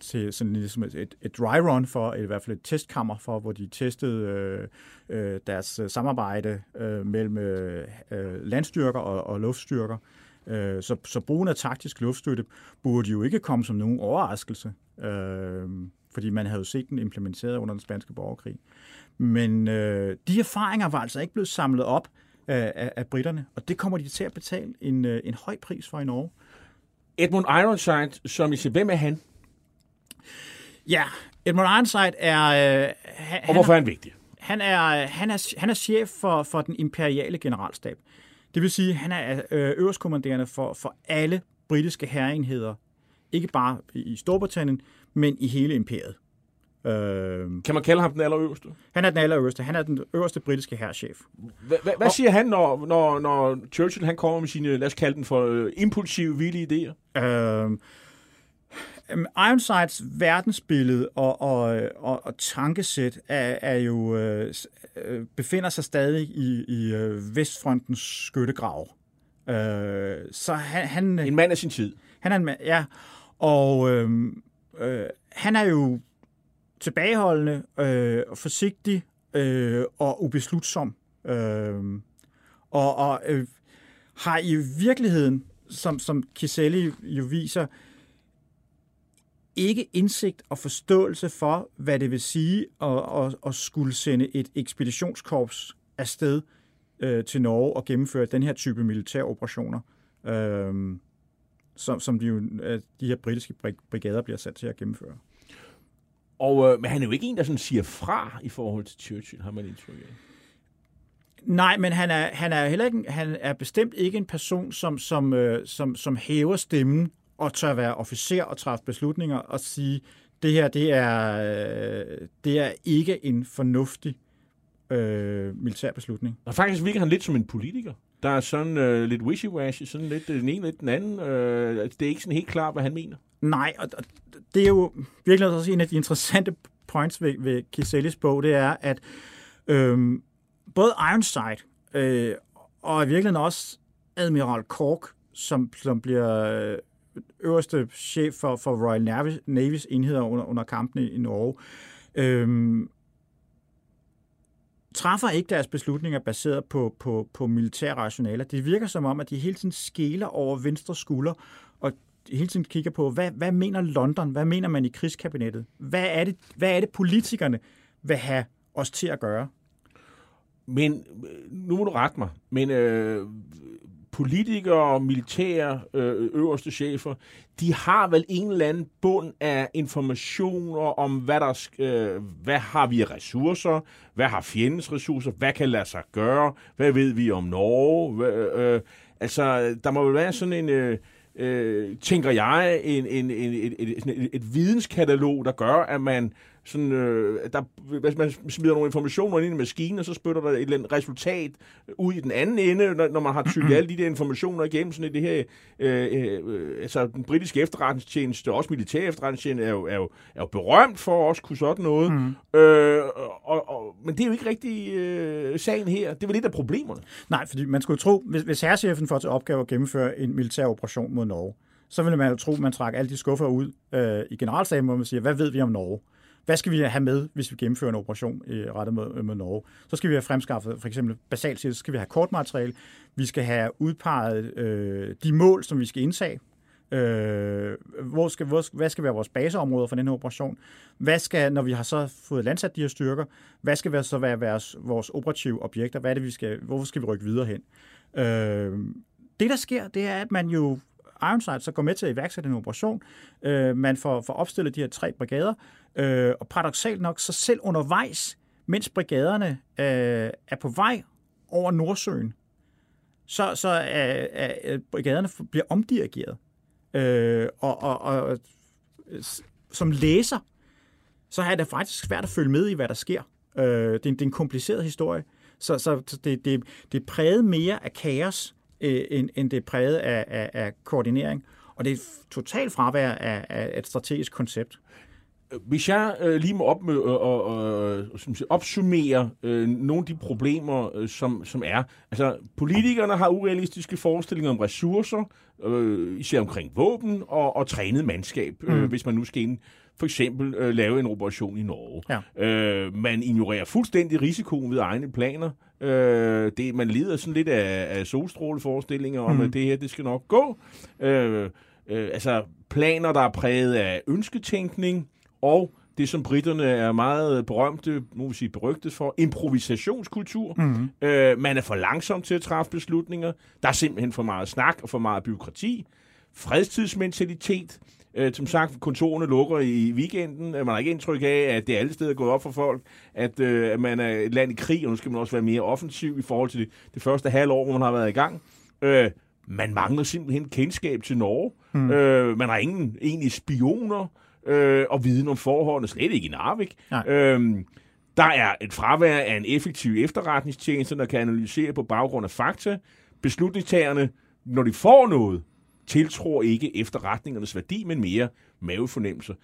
til sådan ligesom et, et, dry run for, i hvert fald et testkammer for, hvor de testede øh, øh, deres øh, samarbejde øh, mellem øh, øh, landstyrker og, og luftstyrker. Øh, så, så brugen af taktisk luftstøtte burde jo ikke komme som nogen overraskelse, øh, fordi man havde jo set den implementeret under den spanske borgerkrig. Men øh, de erfaringer var altså ikke blevet samlet op af, af, af britterne, og det kommer de til at betale en, øh, en høj pris for i Norge. Edmund Ironside, som I siger, hvem er han? Ja, Edmund Ironside er... Øh, han, Og hvorfor er han vigtig? Han er, han er, han er chef for, for den imperiale generalstab. Det vil sige, at han er øh, øverstkommanderende for, for alle britiske herreenheder. Ikke bare i Storbritannien, men i hele imperiet. Øh, Kan man kalde ham den allerøverste? han er den allerøverste. Han er den øverste britiske herrchef. Hvad, siger han, når, når, når Churchill han kommer med sine, lad os kalde den for øh, impulsive, vilde idéer? Øh, Ironsides verdensbillede og, og, og, og tankesæt er, er jo øh, øh, befinder sig stadig i, i øh, Vestfrontens skyttegrav. Øh, så han, han, En mand af sin tid. han er en mand, ja, og øh, øh, han er jo tilbageholdende, øh, og forsigtig øh, og ubeslutsom. Øh, og og øh, har i virkeligheden, som, som Kiselli jo viser, ikke indsigt og forståelse for, hvad det vil sige at, at, at skulle sende et ekspeditionskorps afsted øh, til Norge og gennemføre den her type militære operationer, øh, som, som de, jo, øh, de her britiske brigader bliver sat til at gennemføre. Og, øh, men han er jo ikke en, der sådan siger fra i forhold til Churchill, har man indtryk af. Nej, men han er, han er heller ikke, han er bestemt ikke en person, som, som, øh, som, som hæver stemmen og tør være officer og træffe beslutninger og sige, det her det er, øh, det er ikke en fornuftig øh, militær beslutning. Og faktisk virker han lidt som en politiker. Der er sådan øh, lidt wishy-washy, sådan lidt den ene lidt den anden. Øh, det er ikke sådan helt klart, hvad han mener. Nej, og det er jo virkelig også en af de interessante points ved, ved Kiselis bog, det er, at øh, både Ironside øh, og i virkeligheden også Admiral Cork, som, som bliver øh, øverste chef for, for Royal Navy, Navy's enheder under, under kampene i Norge, øhm, træffer ikke deres beslutninger baseret på, på, på militære rationaler. Det virker som om, at de hele tiden skæler over venstre skulder og hele tiden kigger på, hvad, hvad mener London? Hvad mener man i krigskabinettet? Hvad er det, hvad er det politikerne vil have os til at gøre? Men øh, nu må du rette mig, men øh, politikere, militære øh, øverste chefer, de har vel en eller anden bund af informationer om, hvad, der, øh, hvad har vi ressourcer, hvad har fjendens ressourcer, hvad kan lade sig gøre, hvad ved vi om Norge. Hvad, øh, altså, der må vel være sådan en... Øh, øh, tænker jeg, en, en, en, et, et, et, et videnskatalog, der gør, at man sådan, øh, der, hvis man smider nogle informationer ind i maskinen, og så spytter der et eller andet resultat ud i den anden ende, når, når man har tykket alle de der informationer igennem, sådan det her, øh, øh, altså den britiske efterretningstjeneste, også militær efterretningstjeneste, er jo, er, jo, er jo berømt for at kunne sådan noget. Mm. Øh, og, og, men det er jo ikke rigtig øh, sagen her. Det vel lidt af problemerne. Nej, fordi man skulle tro, hvis, hvis herrechefen får til opgave at gennemføre en militær operation mod Norge, så ville man jo tro, at man trækker alle de skuffer ud øh, i generalstaben, hvor man siger, hvad ved vi om Norge? Hvad skal vi have med, hvis vi gennemfører en operation øh, rettet mod, øh, mod Norge? Så skal vi have fremskaffet, for eksempel basalt set, så skal vi have kortmateriale. Vi skal have udpeget øh, de mål, som vi skal indtage. Øh, hvor skal, hvor, hvad skal være vores baseområder for den her operation? Hvad skal, når vi har så fået landsat de her styrker, hvad skal så være vores, vores operative objekter? Hvad er det, vi skal, hvorfor skal vi rykke videre hen? Øh, det, der sker, det er, at man jo Ironside så går med til at iværksætte en operation. Øh, man får, får opstillet de her tre brigader, øh, og paradoxalt nok, så selv undervejs, mens brigaderne øh, er på vej over Nordsøen, så, så er, er brigaderne bliver omdirigeret. Øh, og, og, og som læser, så er det faktisk svært at følge med i, hvad der sker. Øh, det, er, det er en kompliceret historie, så, så det, det, det er præget mere af kaos, øh, end, end det er præget af, af, af koordinering. Og det er totalt fravær af, af et strategisk koncept. Hvis jeg øh, lige må op med, øh, øh, øh, opsummere øh, nogle af de problemer, øh, som, som er. Altså, politikerne har urealistiske forestillinger om ressourcer, øh, især omkring våben og, og trænet mandskab, øh, mm. hvis man nu skal ind for eksempel øh, lave en operation i Norge. Ja. Øh, man ignorerer fuldstændig risikoen ved egne planer. Øh, det, man lider sådan lidt af, af solstråleforestillinger om, mm. at det her det skal nok gå. Øh, øh, altså planer, der er præget af ønsketænkning, og det, som britterne er meget berømte, må vi sige berygtet for, improvisationskultur. Mm. Øh, man er for langsom til at træffe beslutninger. Der er simpelthen for meget snak og for meget byråkrati. Fredstidsmentalitet. Øh, som sagt, kontorerne lukker i weekenden. Man har ikke indtryk af, at det alle steder er gået op for folk, at, øh, at man er et land i krig, og nu skal man også være mere offensiv i forhold til det, det første halvår, hvor man har været i gang. Øh, man mangler simpelthen kendskab til Norge. Mm. Øh, man har ingen egentlig spioner øh, og viden om forholdene, slet ikke i Narvik. Øh, der er et fravær af en effektiv efterretningstjeneste, der kan analysere på baggrund af fakta. Beslutningstagerne, når de får noget, tiltror ikke efterretningernes værdi, men mere mavefornemmelser.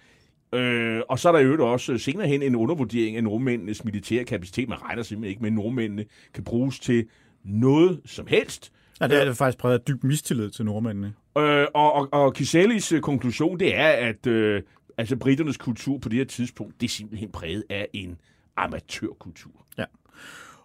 Øh, og så er der jo også senere hen en undervurdering af nordmændenes militære kapacitet. Man regner simpelthen ikke med, at nordmændene kan bruges til noget som helst. Ja, det er det faktisk præget af dyb mistillid til nordmændene. Øh, og, og, og Kiselis øh, konklusion, det er, at øh, altså, britternes kultur på det her tidspunkt, det er simpelthen præget af en amatørkultur.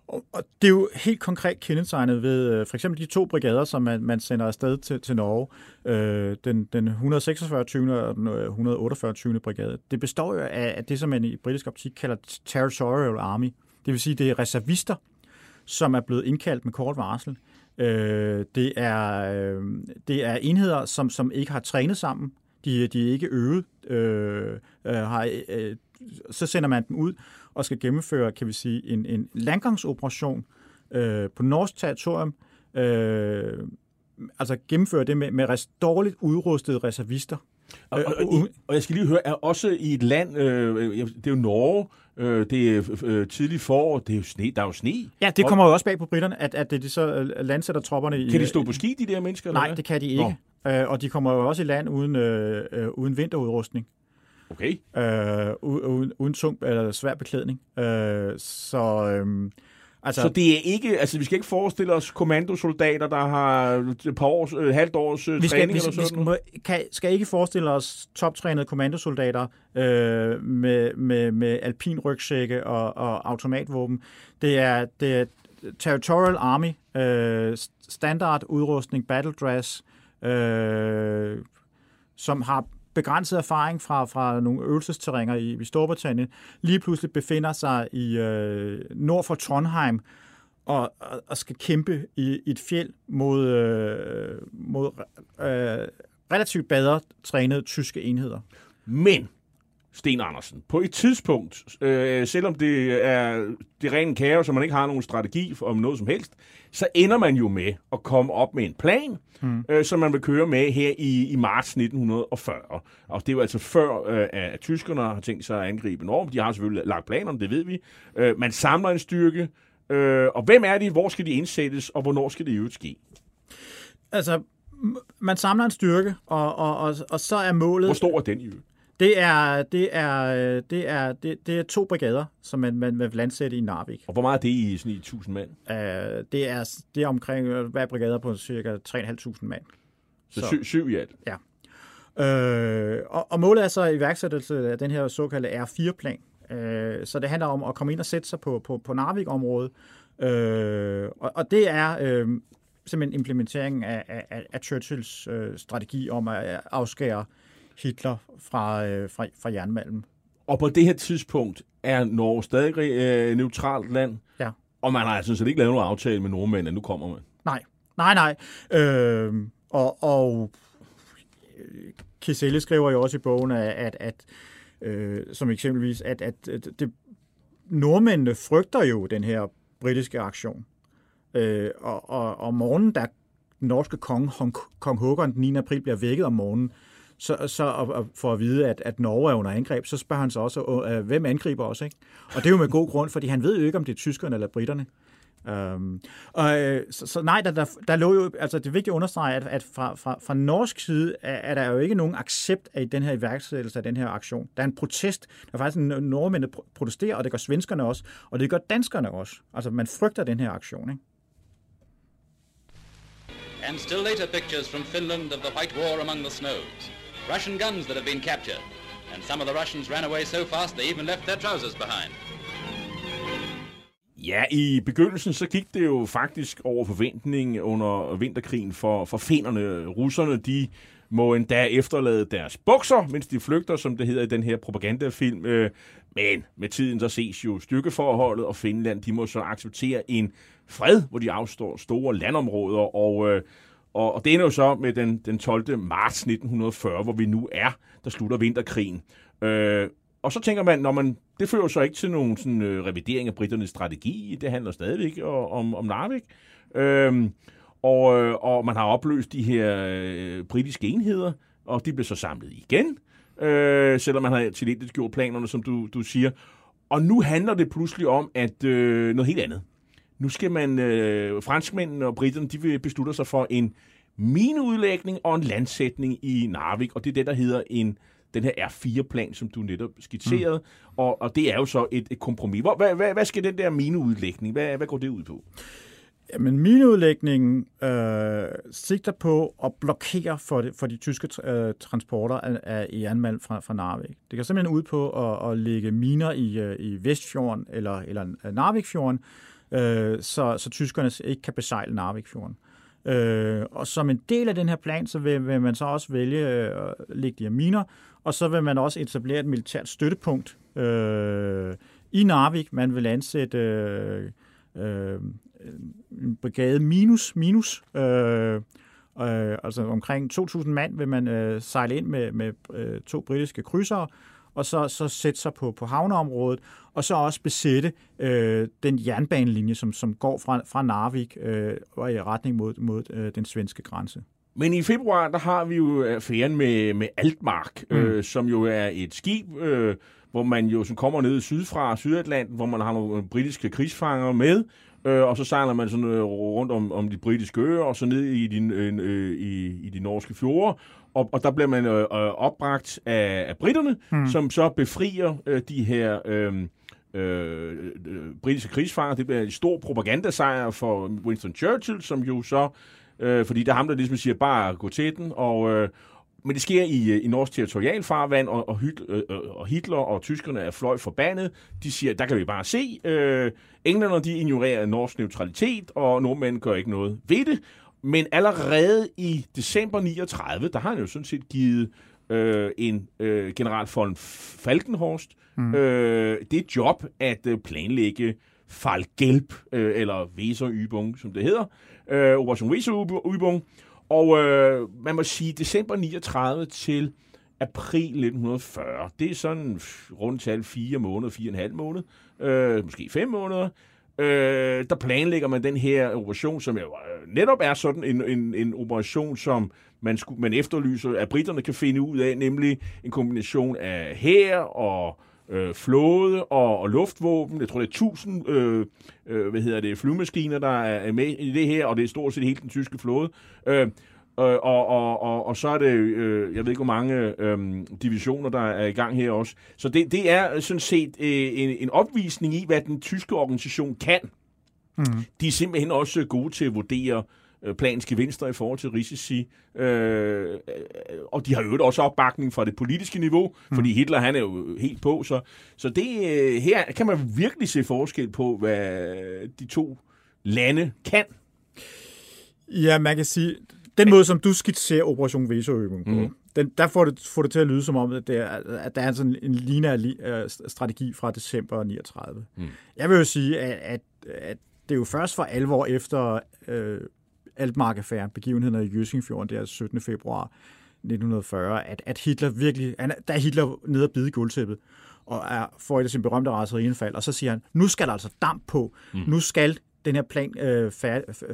Og, det er jo helt konkret kendetegnet ved øh, for eksempel de to brigader, som man, man sender afsted til, til Norge, øh, den, den 146. og den øh, 148. brigade. Det består jo af, af det, som man i britisk optik kalder Territorial Army. Det vil sige, det er reservister, som er blevet indkaldt med kort varsel. Øh, det, er, øh, det er enheder, som, som ikke har trænet sammen. De, de er ikke øvet. Øh, øh, har, øh, så sender man dem ud og skal gennemføre, kan vi sige, en, en landgangsoperation øh, på norsk territorium. Øh, altså gennemføre det med, med res, dårligt udrustede reservister. Og, og, og, og jeg skal lige høre, er også i et land, øh, det er jo Norge, øh, det er øh, tidlig forår, det er jo sne, der er jo sne. Ja, det kommer jo også bag på britterne, at, at det så øh, landsætter tropperne i... Kan de stå på ski, de der mennesker? Nej, det kan de ikke. Øh, og de kommer jo også i land uden, øh, øh, uden vinterudrustning. Okay. Øh, uden, uden tung eller svær beklædning. Øh, så... Øh, Altså, så det er ikke, altså vi skal ikke forestille os kommandosoldater, der har et par års, et halvt års vi skal, træning vi, eller sådan vi skal, noget? kan, skal ikke forestille os toptrænede kommandosoldater øh, med, med, med alpin rygsække og, og automatvåben. Det er, det er Territorial Army, øh, standard udrustning, battle dress, øh, som har begrænset erfaring fra, fra nogle øvelsesterrænger i, i Storbritannien, lige pludselig befinder sig i øh, nord for Trondheim og, og, og skal kæmpe i, i et fjeld mod, øh, mod øh, relativt bedre trænede tyske enheder. Men Sten Andersen. På et tidspunkt, øh, selvom det er det rene kaos, og man ikke har nogen strategi om noget som helst, så ender man jo med at komme op med en plan, mm. øh, som man vil køre med her i, i marts 1940. Og det er jo altså før, øh, at tyskerne har tænkt sig at angribe Norge. De har selvfølgelig lagt planerne, det ved vi. Øh, man samler en styrke, øh, og hvem er de, hvor skal de indsættes, og hvornår skal det i øvrigt ske? Altså, man samler en styrke, og, og, og, og så er målet... Hvor stor er den i øvrigt? Det er, det er, det er, det, det er to brigader, som man, man vil landsætte i Narvik. Og hvor meget er det i sådan i 1000 mand? Uh, det, er, det er omkring hver brigader på cirka 3.500 mand. Så, så syv, syv i alt? Ja. Uh, og, og målet er så iværksættelse af den her såkaldte R4-plan. Uh, så det handler om at komme ind og sætte sig på, på, på Narvik-området. Uh, og, og det er uh, simpelthen implementeringen af, af, af Churchills uh, strategi om at afskære Hitler fra, øh, fra, fra jernmalmen. Og på det her tidspunkt er Norge stadig øh, neutralt land, ja. og man har altså ikke lavet nogen aftale med nordmænd, nu kommer man. Nej, nej, nej. Øh, og og Kiselle skriver jo også i bogen, at, at, at øh, som eksempelvis, at, at, at det, nordmændene frygter jo den her britiske aktion. Øh, og, og, og morgenen, da den norske konge, kong Håkon den 9. april bliver vækket om morgenen, så, så og, og for at vide, at, at Norge er under angreb, så spørger han sig også, øh, hvem angriber os? Ikke? Og det er jo med god grund, fordi han ved jo ikke, om det er tyskerne eller britterne. Øhm, og, øh, så, så nej, der, der, der lå jo, altså det er vigtigt at understrege, at, at fra, fra, fra norsk side er, er der jo ikke nogen accept af den her iværksættelse af den her aktion. Der er en protest. Der er faktisk en nordmænd, der protesterer, og det gør svenskerne også, og det gør danskerne også. Altså man frygter den her aktion, ikke? And still later pictures from Finland of the White War among the snows. Russian guns that have been captured. And some of the Russians ran away so fast they even left their trousers behind. Ja, i begyndelsen så gik det jo faktisk over forventning under vinterkrigen for, for finderne. Russerne, de må endda efterlade deres bukser, mens de flygter, som det hedder i den her propagandafilm. Øh, men med tiden så ses jo styrkeforholdet, og Finland de må så acceptere en fred, hvor de afstår store landområder, og øh, og, og det er jo så med den, den 12. marts 1940, hvor vi nu er, der slutter vinterkrigen. Øh, og så tænker man, når man, det fører så ikke til nogen sådan, øh, revidering af britternes strategi. Det handler stadigvæk om, om Narvik. Øh, og, øh, og man har opløst de her øh, britiske enheder, og de blev så samlet igen, øh, selvom man har til gjort planerne, som du, du siger. Og nu handler det pludselig om at øh, noget helt andet. Nu skal man, øh, franskmændene og britterne, de vil beslutte sig for en mineudlægning og en landsætning i Narvik, og det er det, der hedder en den her R4-plan, som du netop skitserede, mm. og, og det er jo så et, et kompromis. Hvor, hvad, hvad, hvad skal den der mineudlægning, hvad, hvad går det ud på? Jamen, mineudlægningen øh, sigter på at blokere for, de, for de tyske øh, transporter af, af jernmalm fra, fra Narvik. Det kan simpelthen ud på at, at lægge miner i, øh, i Vestfjorden eller, eller Narvikfjorden, øh, så, så tyskerne ikke kan besejle Narvikfjorden. Øh, og som en del af den her plan, så vil, vil man så også vælge øh, at lægge de her miner, og så vil man også etablere et militært støttepunkt øh, i Narvik. Man vil ansætte øh, øh, en brigade minus, minus øh, øh, altså omkring 2.000 mand vil man øh, sejle ind med, med øh, to britiske krydsere, og så, så sætte sig på, på havneområdet, og så også besætte øh, den jernbanelinje, som, som går fra, fra Narvik øh, og i retning mod, mod øh, den svenske grænse. Men i februar, der har vi jo affæren med, med Altmark, mm. øh, som jo er et skib, øh, hvor man jo som kommer ned sydfra, Sydatlanten, hvor man har nogle britiske krigsfanger med, øh, og så sejler man sådan øh, rundt om, om de britiske øer, og så ned i de, øh, i, i de norske fjorde, og, og der bliver man øh, øh, opbragt af, af britterne, mm. som så befrier øh, de her... Øh, øh, britiske krigsfanger. Det bliver en stor propagandasejr for Winston Churchill, som jo så, øh, fordi der er ham, der ligesom siger, bare gå til den, og, øh, men det sker i, øh, i norsk territorialfarvand, og, og, øh, og Hitler og tyskerne er fløj forbandet. De siger, der kan vi bare se. Øh, englænderne de ignorerer norsk neutralitet, og nordmænd gør ikke noget ved det. Men allerede i december 39, der har han jo sådan set givet øh, en øh, general von Falkenhorst mm. øh, det job at øh, planlægge Fallgelb, øh, eller Weserübung, som det hedder, øh, Operation Weserübung. Og øh, man må sige, december 39 til april 1940, det er sådan rundt tal fire måneder, fire og en halv måned, øh, måske fem måneder, øh, der planlægger man den her operation, som jo øh, netop er sådan en, en, en operation, som man, skulle, man efterlyser, at britterne kan finde ud af, nemlig en kombination af hær og øh, flåde og, og luftvåben. Jeg tror, det er 1000 øh, øh, hvad hedder det, flymaskiner, der er med i det her, og det er stort set hele den tyske flåde. Øh, og, og, og, og så er det, øh, jeg ved ikke, hvor mange øh, divisioner, der er i gang her også. Så det, det er sådan set øh, en, en opvisning i, hvad den tyske organisation kan. Mm. De er simpelthen også gode til at vurdere øh, planens gevinster i forhold til risici. Øh, og de har jo også opbakning fra det politiske niveau, mm. fordi Hitler han er jo helt på. Så, så det øh, her kan man virkelig se forskel på, hvad de to lande kan. Ja, man kan sige, den måde, som du skitserer Operation Veserøbing på, mm. den, der får det, får det til at lyde som om, at, det er, at der er sådan en lineær øh, strategi fra december 39. Mm. Jeg vil jo sige, at, at, at det er jo først for alvor efter øh, Altmark-affæren, begivenhederne i Jøsingfjorden, det er 17. februar 1940, at, at Hitler virkelig, han, der er Hitler nede og bide i gulvtæppet, og er, får et sin berømte raseriindfald, og så siger han, nu skal der altså damp på, mm. nu skal den her plan øh,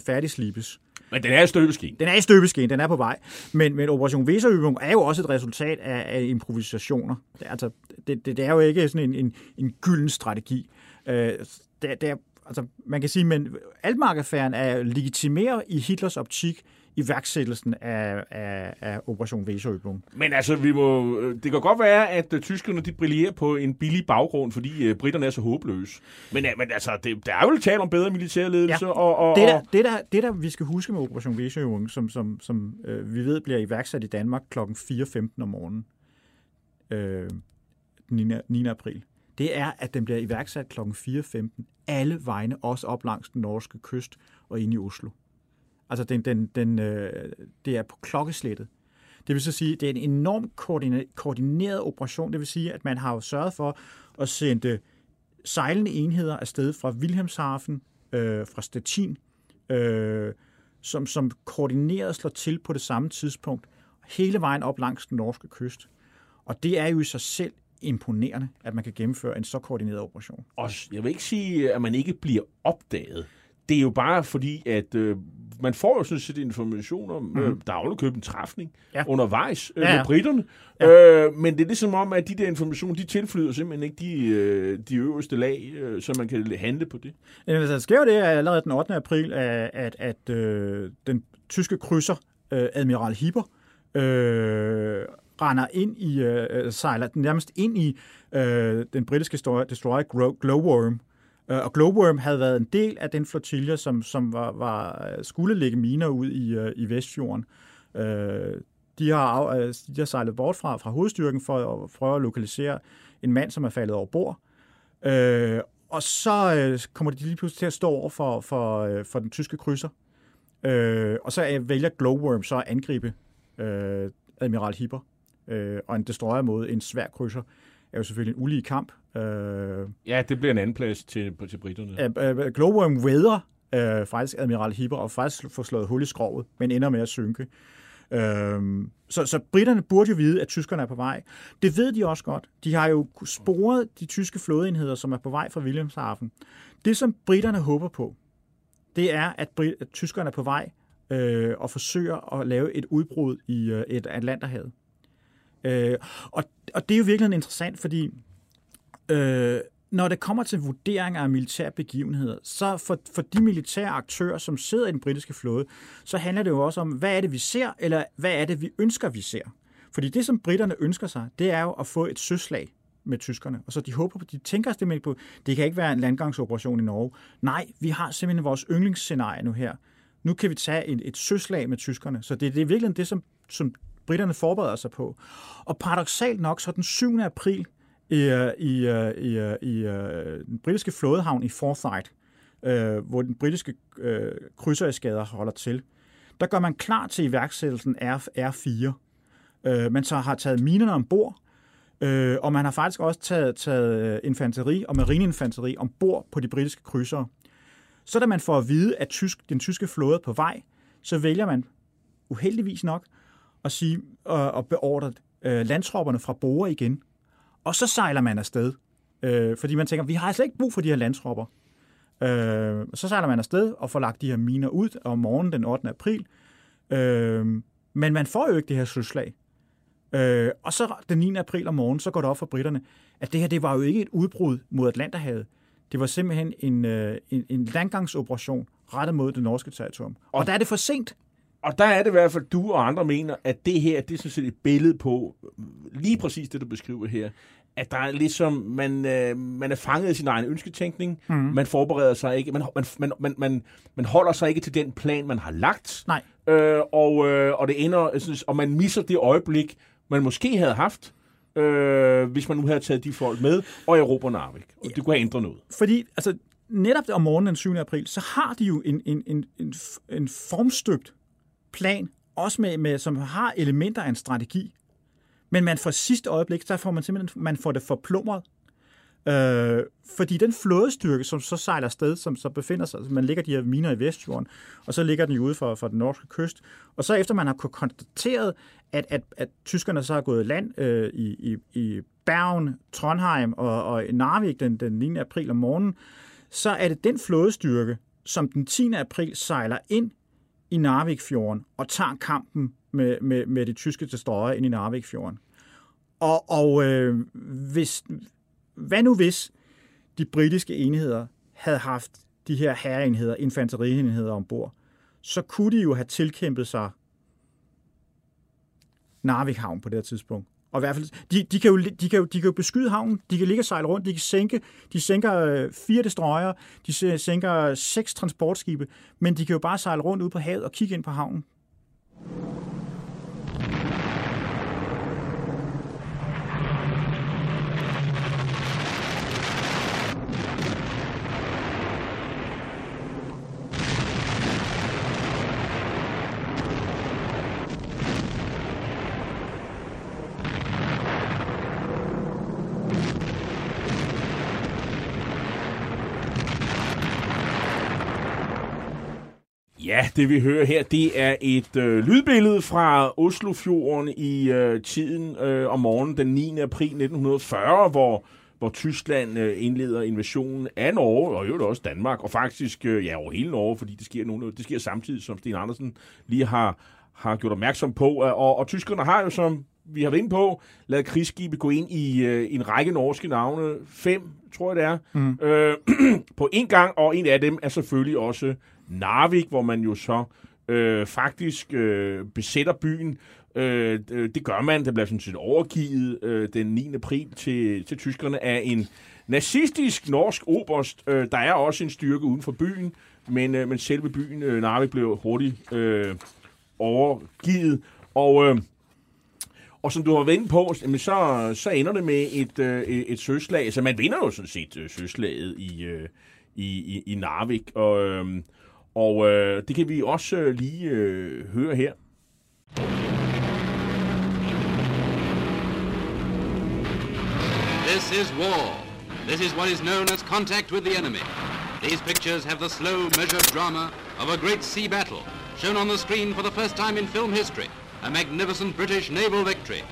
færdigslibes. Men den er i støbeskeen. Den er i støbeskeen, den er på vej. Men, men Operation Weserübung er jo også et resultat af, af improvisationer. Det, altså, det, det, det er jo ikke sådan en, en, en gylden strategi. Øh, det, det er, altså, man kan sige, men Altmark-affæren er legitimeret i Hitlers optik iværksættelsen af, af, af Operation Weserübung. Men altså, vi må, det kan godt være, at uh, tyskerne de brillerer på en billig baggrund, fordi uh, britterne er så håbløse. Men, uh, men altså, det, der er jo tale om bedre militærledelse. Ja. Og, og, det, der, det, der, det der, vi skal huske med Operation Weserübung, som, som, som uh, vi ved bliver iværksat i Danmark kl. 4.15 om morgenen, uh, 9. 9. april, det er, at den bliver iværksat kl. 4.15 alle vegne, også op langs den norske kyst og ind i Oslo. Altså, den, den, den, øh, det er på klokkeslættet. Det vil så sige, det er en enormt koordineret operation. Det vil sige, at man har jo sørget for at sende sejlende enheder afsted fra Wilhelmshaven, øh, fra Stettin, øh, som, som koordineret slår til på det samme tidspunkt, hele vejen op langs den norske kyst. Og det er jo i sig selv imponerende, at man kan gennemføre en så koordineret operation. Og jeg vil ikke sige, at man ikke bliver opdaget. Det er jo bare fordi, at øh, man får jo sådan set informationer. Mm. Øh, der er købt en træfning ja. undervejs øh, ja, ja. med britterne. Ja. Øh, men det er ligesom om, at de der informationer, de tilflyder simpelthen ikke de, øh, de øverste lag, øh, så man kan handle på det. Ja, der sker jo det allerede den 8. april, at, at, at øh, den tyske krydser, øh, Admiral Hipper, øh, render ind i, øh, sejler nærmest ind i øh, den britiske destroyer Glowworm. Øh, Øh, og Glowworm havde været en del af den flotilje, som, som var, var, øh, skulle lægge miner ud i, øh, i Vestfjorden. De har, de har sejlet bort fra, fra hovedstyrken for at prøve at lokalisere en mand, som er faldet over bord. Og så kommer de lige pludselig til at stå over for, for, for den tyske krydser. Og så vælger Glowworm så at angribe Admiral Hipper. Og en destroyer mod en svær krydser er jo selvfølgelig en ulig kamp. Øh, Ja, det bliver en anden plads til, til britterne. øh, øh, Glowworm redder øh, faktisk Admiral Hipper og faktisk får slået hul i skrovet, men ender med at synke. Øhm, så, så britterne burde jo vide, at tyskerne er på vej. Det ved de også godt. De har jo sporet de tyske flådeenheder, som er på vej fra Wilhelmshaven. Det, som britterne håber på, det er, at, brit- at tyskerne er på vej øh, og forsøger at lave et udbrud i øh, et Atlanterhavet. Øh, og, og det er jo virkelig interessant, fordi øh, når det kommer til vurderinger af militære begivenheder, så for, for de militære aktører, som sidder i den britiske flåde, så handler det jo også om, hvad er det, vi ser, eller hvad er det, vi ønsker, vi ser. Fordi det, som britterne ønsker sig, det er jo at få et søslag med tyskerne. Og så de håber på, de tænker simpelthen på, det kan ikke være en landgangsoperation i Norge. Nej, vi har simpelthen vores yndlingsscenarie nu her. Nu kan vi tage et, et søslag med tyskerne. Så det, det er virkelig det, som, som britterne forbereder sig på. Og paradoxalt nok, så den 7. april i, øh, i, øh, i, øh, i, i den britiske flådehavn i Forsyth, øh, hvor den britiske øh, krydseriskader holder til, der gør man klar til iværksættelsen R, R4. Øh, man så har taget minerne ombord, øh, og man har faktisk også taget, taget infanteri og marineinfanteri ombord på de britiske krydsere. Så da man får at vide, at tysk, den tyske flåde er på vej, så vælger man uheldigvis nok at sige og, og beordre øh, landtropperne fra Bore igen. Og så sejler man afsted, øh, fordi man tænker, vi har altså ikke brug for de her landtropper. Øh, så sejler man afsted og får lagt de her miner ud om morgenen den 8. april. Øh, men man får jo ikke det her søslag. Øh, og så den 9. april om morgenen, så går det op for britterne, at det her det var jo ikke et udbrud mod Atlanterhavet. Det var simpelthen en, øh, en, en landgangsoperation rettet mod det norske territorium. Og, og der er det for sent. Og der er det i hvert fald, du og andre mener, at det her, det er sådan set et billede på lige præcis det, du beskriver her. At der er ligesom, man, øh, man er fanget i sin egen ønsketænkning. Mm. Man forbereder sig ikke. Man, man, man, man, man, holder sig ikke til den plan, man har lagt. Nej. Øh, og, øh, og det ender, synes, og man misser det øjeblik, man måske havde haft, øh, hvis man nu havde taget de folk med, og Europa Narvik. Og det kunne have ændret noget. Fordi altså, netop om morgenen den 7. april, så har de jo en, en, en, en, en formstøbt plan, også med, med, som har elementer af en strategi. Men man får sidste øjeblik, så får man simpelthen man får det forplumret. Øh, fordi den flådestyrke, som så sejler sted, som så befinder sig, man ligger de her miner i Vestjorden, og så ligger den jo ude for, for den norske kyst, og så efter man har konstateret, at, at, at tyskerne så har gået land øh, i, i, i Bergen, Trondheim og, og Narvik den, den 9. april om morgenen, så er det den flådestyrke, som den 10. april sejler ind i Narvikfjorden og tager kampen med, med, med det tyske destroyer ind i Narvikfjorden. Og, og øh, hvis, hvad nu hvis de britiske enheder havde haft de her herreenheder, infanterienheder ombord, så kunne de jo have tilkæmpet sig Narvik Havn på det her tidspunkt. Og i hvert fald, de, de, kan jo, de, kan jo, de kan jo beskyde havnen, de kan ligge og sejle rundt, de kan sænke, de sænker øh, fire destroyer, de sænker seks transportskibe, men de kan jo bare sejle rundt ud på havet og kigge ind på havnen. Ja, det vi hører her, det er et øh, lydbillede fra Oslofjorden i øh, tiden øh, om morgenen den 9. april 1940, hvor, hvor Tyskland øh, indleder invasionen af Norge, og jo også Danmark, og faktisk øh, ja, over hele Norge, fordi det sker, nogle, det sker samtidig, som Sten Andersen lige har, har gjort opmærksom på. Og, og tyskerne har jo, som vi har været inde på, lavet krigsskibe gå ind i øh, en række norske navne. Fem, tror jeg det er. Mm. Øh, på en gang, og en af dem er selvfølgelig også Narvik, hvor man jo så øh, faktisk øh, besætter byen. Øh, øh det gør man, det bliver sådan set overgivet øh, den 9. april til, til tyskerne af en nazistisk norsk oberst. Øh, der er også en styrke uden for byen, men, øh, men selve byen øh, Narvik blev hurtigt øh, overgivet. Og, øh, Og som du har vendt inde på, så, så ender det med et, øh, et, et søslag. Så man vinder jo sådan set øh, søslaget i, øh, i, i, i Narvik. Og, øh, og øh, det kan vi også øh, lige øh, høre her. This is war. This is what is known as contact with the enemy. These pictures have the slow, measured drama of a great sea battle, shown on the screen for the first time in film history. A magnificent British naval victory.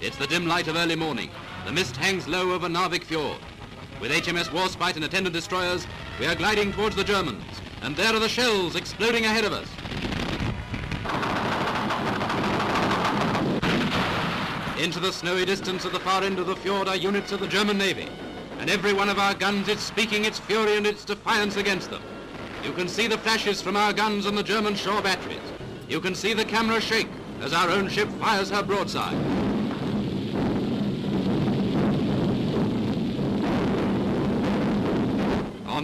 It's the dim light of early morning. The mist hangs low over Narvik Fjord. With HMS Warspite and attendant destroyers, we are gliding towards the Germans. And there are the shells exploding ahead of us. Into the snowy distance at the far end of the fjord are units of the German Navy. And every one of our guns is speaking its fury and its defiance against them. You can see the flashes from our guns on the German shore batteries. You can see the camera shake as our own ship fires her broadside.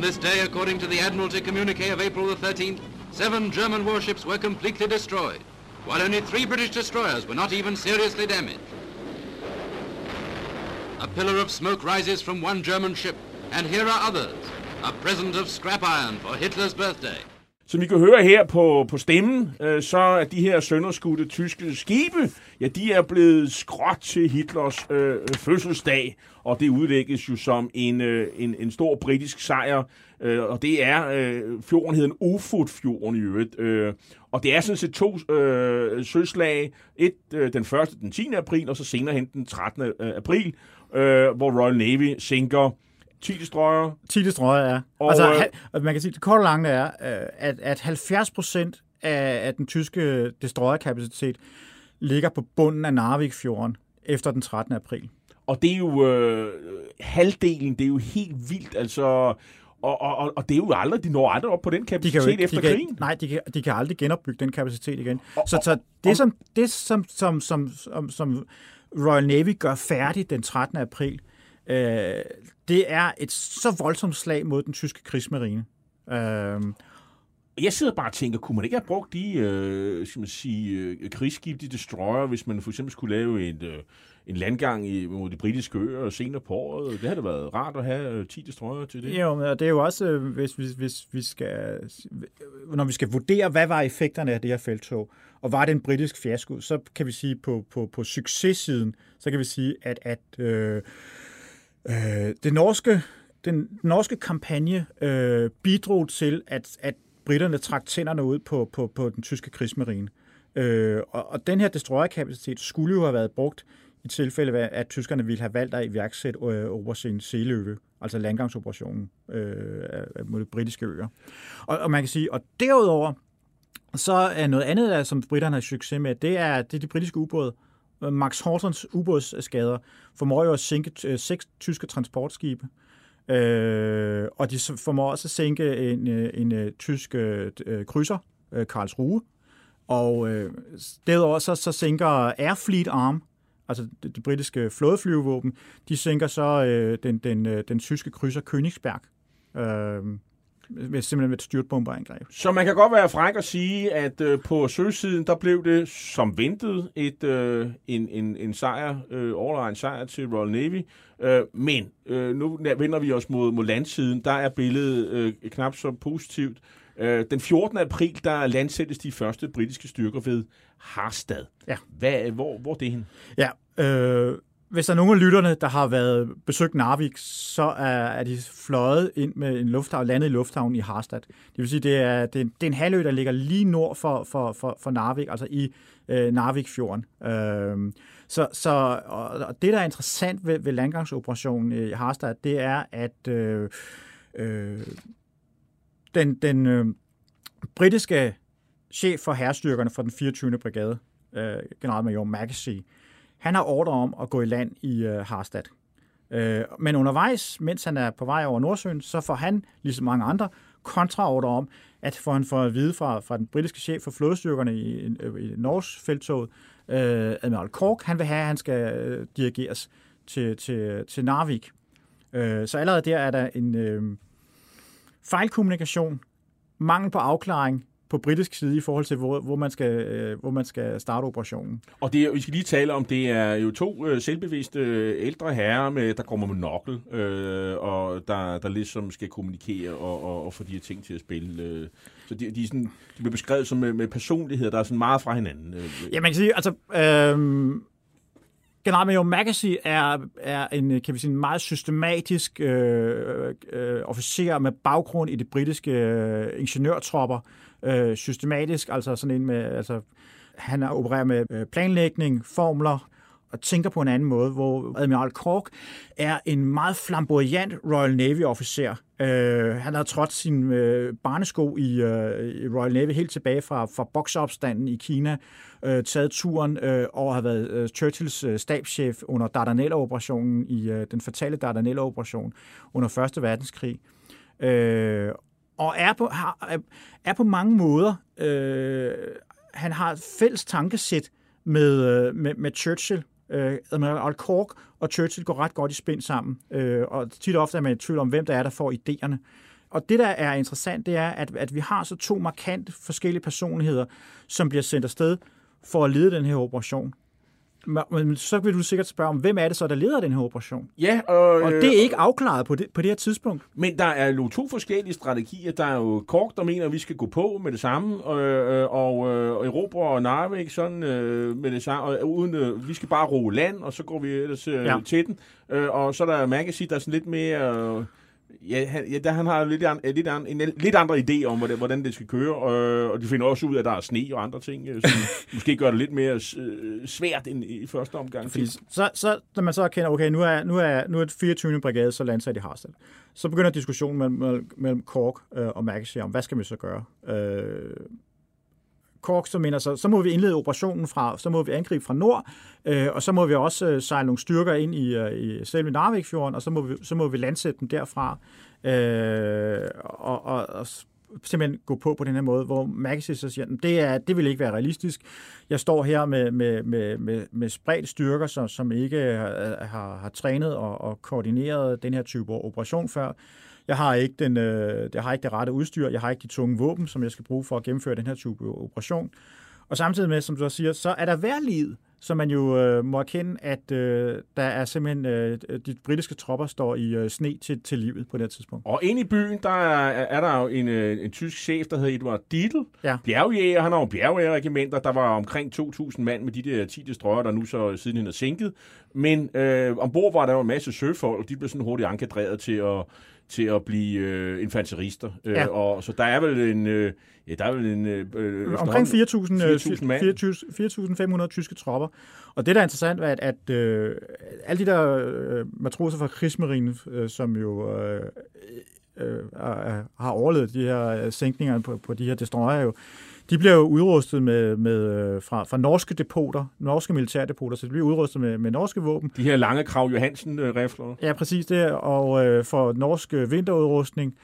On this day, according to the Admiralty communique of April the 13th, seven German warships were completely destroyed, while only three British destroyers were not even seriously damaged. A pillar of smoke rises from one German ship, and here are others. A present of scrap iron for Hitler's birthday. Som I kan høre her på, på stemmen, øh, så er de her sønderskudte tyske skibe, ja, de er blevet skråt til Hitlers øh, øh fødselsdag, og det udlægges jo som en, øh, en, en stor britisk sejr, øh, og det er, øh, fjorden hedder Ofotfjorden i øvrigt, øh, og det er sådan set to øh, søslag, et øh, den første den 10. april, og så senere hen den 13. Øh, april, øh, hvor Royal Navy sænker 10 destroyer. 10 destroyer, ja. Og, Og, altså, øh, ha- og man kan sige, det korte og lange er, øh, at, at 70 procent af, af den tyske destroyerkapacitet ligger på bunden af Narvikfjorden efter den 13. april. Og det er jo øh, halvdelen, det er jo helt vildt, altså... Og, og, og, og det er jo aldrig, de når aldrig op på den De kan kapacitet jo efter de kan, krigen. Nej, de kan, de kan aldrig genopbygge den kapacitet igen. Og- Så, så og- det, som, det som, som, som, som, som Royal Navy gør færdigt den 13. april, øh, det er et så voldsomt slag mod den tyske krigsmarine. Øh, Jeg sidder bare og tænker, kunne man ikke have brugt de øh, skal man sige, øh, krigsskib, de destroyer, hvis man for eksempel skulle lave et, øh, en landgang i, mod de britiske øer senere på året? Det havde da været rart at have øh, 10 destroyer til det. Jo, men det er jo også, øh, hvis, hvis, hvis vi skal, når vi skal vurdere, hvad var effekterne af det her feltog, og var det en britisk fiasko, så kan vi sige på, på, på successiden, så kan vi sige, at, at øh, øh, det norske, den norske kampagne øh, bidrog til, at, at britterne trak tænderne ud på, på, på den tyske krigsmarine. Øh, og, og den her destroyerkapacitet skulle jo have været brugt i tilfælde af, at tyskerne ville have valgt at iværksætte øh, Operation Seeløve, altså landgangsoperationen øh, mod de britiske øer. Og, og man kan sige, og derudover, så er noget andet, der, som britterne har succes med, det er, det er de britiske ubåde. Max Hortons ubådsskader formår jo at sænke øh, seks tyske transportskibe. Øh, og de formår også at sænke en, øh, en, en tysk øh, øh, krydser, øh, Karlsruhe. Og øh, derudover så, så sænker Air Fleet Arm, altså det, det britiske flådeflyvevåben, de sænker så øh, den, den, øh, den tyske krydser Königsberg. Øh, med, simpelthen med et styrtbomberangreb. Så man kan godt være fræk og sige, at øh, på søsiden, der blev det som ventet et, øh, en, en, en sejr, øh, overlegen sejr til Royal Navy. Øh, men øh, nu vender vi os mod, mod landsiden. Der er billedet øh, knap så positivt. Øh, den 14. april, der landsættes de første britiske styrker ved Harstad. Ja. Hvad, hvor, hvor er det hen? Ja, øh, hvis der er nogen af lytterne, der har været besøgt Narvik, så er, er de fløjet ind med en lufthavn, landet i lufthavnen i Harstad. Det vil sige, det er, det er, det er en halvø, der ligger lige nord for, for, for, for Narvik, altså i øh, Narvikfjorden. Øh, så, så og, og det, der er interessant ved, ved landgangsoperationen øh, i Harstad, det er, at øh, øh, den, den øh, britiske chef for herrestyrkerne for den 24. brigade, øh, generalmajor Magazine, han har ordre om at gå i land i øh, Harstad. Øh, men undervejs, mens han er på vej over Nordsøen, så får han, ligesom mange andre, kontraordre om, at for han får at vide fra, fra den britiske chef for flådestyrkerne i, i, i Norges felttoget, øh, Admiral Cork, han vil have, at han skal øh, dirigeres til, til, til Narvik. Øh, så allerede der er der en øh, fejlkommunikation, mangel på afklaring på britisk side i forhold til, hvor, hvor, man, skal, øh, hvor man skal starte operationen. Og det, vi skal lige tale om, det er jo to øh, selvbevidste øh, ældre herrer, med, der kommer med nokkel, øh, og der, der ligesom skal kommunikere og, og, og få de her ting til at spille. Øh. Så de, de, er sådan, de bliver beskrevet som med, med personligheder, der er sådan meget fra hinanden. Øh. Ja, man kan sige, altså... Øhm, Generalmajor Magacy er, er en, kan vi sige, en meget systematisk øh, øh, officer med baggrund i de britiske øh, ingeniørtropper. Øh, øh, systematisk, altså sådan en med... Altså, han opererer med øh, planlægning, formler, og tænker på en anden måde, hvor Admiral Cork er en meget flamboyant Royal Navy-officer. Øh, han har trådt sin øh, barnesko i, øh, i Royal Navy helt tilbage fra, fra bokseopstanden i Kina, øh, taget turen øh, og har været øh, Churchills øh, stabschef under Dardanella-operationen i øh, den fatale Dardanella-operation under 1. verdenskrig. Øh, og er på, har, er- på mange måder, øh, han har et fælles tankesæt med, øh, med, med Churchill. Øh, Admiral Cork og Churchill går ret godt i spænd sammen, øh, og tit og ofte er man i tvivl om, hvem der er, der får idéerne. Og det, der er interessant, det er, at, at vi har så to markant forskellige personligheder, som bliver sendt afsted for at lede den her operation. Men så vil du sikkert spørge om, hvem er det så, der leder den her operation? Ja, og, Og det er ikke afklaret på det, på det her tidspunkt. Men der er jo to forskellige strategier. Der er jo Kork, der mener, at vi skal gå på med det samme, og, øh, og, øh, Europa og Narvik sådan øh, med det samme, og uden, øh, vi skal bare roe land, og så går vi ellers øh, Ja. til den. Øh, og så er der Magazine, der er sådan lidt mere... Øh, Ja, han, ja der, han har lidt, an, lidt, an, en lidt andre idé om, hvordan, hvordan det skal køre, og, og de finder også ud af, at der er sne og andre ting, øh, som måske gør det lidt mere øh, svært end i første omgang. Fordi så, så, når man så erkender, okay, nu er, nu er, nu er det 24. brigade så landsat i Harstad, så begynder diskussionen mellem, mellem, Cork øh, og Magacy om, hvad skal vi så gøre? Øh, Cork så mener så, så må vi indlede operationen fra, så må vi angribe fra nord, øh, og så må vi også øh, sejle nogle styrker ind i, øh, i selve Narvikfjorden, og så må vi, så må vi landsætte dem derfra, øh, og, og, og simpelthen gå på på den her måde, hvor Magacy så siger, det, er, det vil ikke være realistisk. Jeg står her med, med, med, med, med spredt styrker, som, som ikke har, har, har trænet og, og koordineret den her type operation før. Jeg har, ikke den, øh, jeg har ikke det rette udstyr, jeg har ikke de tunge våben, som jeg skal bruge for at gennemføre den her type operation. Og samtidig med, som du også siger, så er der værliget, så man jo øh, må erkende, at øh, der er simpelthen, øh, de britiske tropper står i øh, sne til, til livet på det tidspunkt. Og inde i byen, der er, er der jo en, øh, en tysk chef, der hedder Edward Dietl. Ja. Bjergjæger, han har jo bjergjægerregimenter. Der var omkring 2.000 mand med de der 10 destroyer, der nu så sidenhen er sænket. Men øh, ombord var der jo en masse søfolk, og de blev sådan hurtigt ankadreret til at til at blive øh, infanterister. Øh, Ja. og så der er vel en øh, ja, der er vel en øh, øh, Omkring 4.000 øh, 4.000 mand. 4.500 tyske tropper. Og det, der er interessant, er, at, at øh, alle de der øh, matroser fra krigsmarinen, øh, som jo øh, øh, har overlevet de her øh, sænkninger på, på de her destroyer, jo, de bliver jo udrustet med, med øh, fra, fra norske depoter, norske militærdepoter, så de bliver udrustet med, med norske våben. De her lange Krav Johansen-rifler. Ja, præcis det, og øh, får norsk øh, vinterudrustning.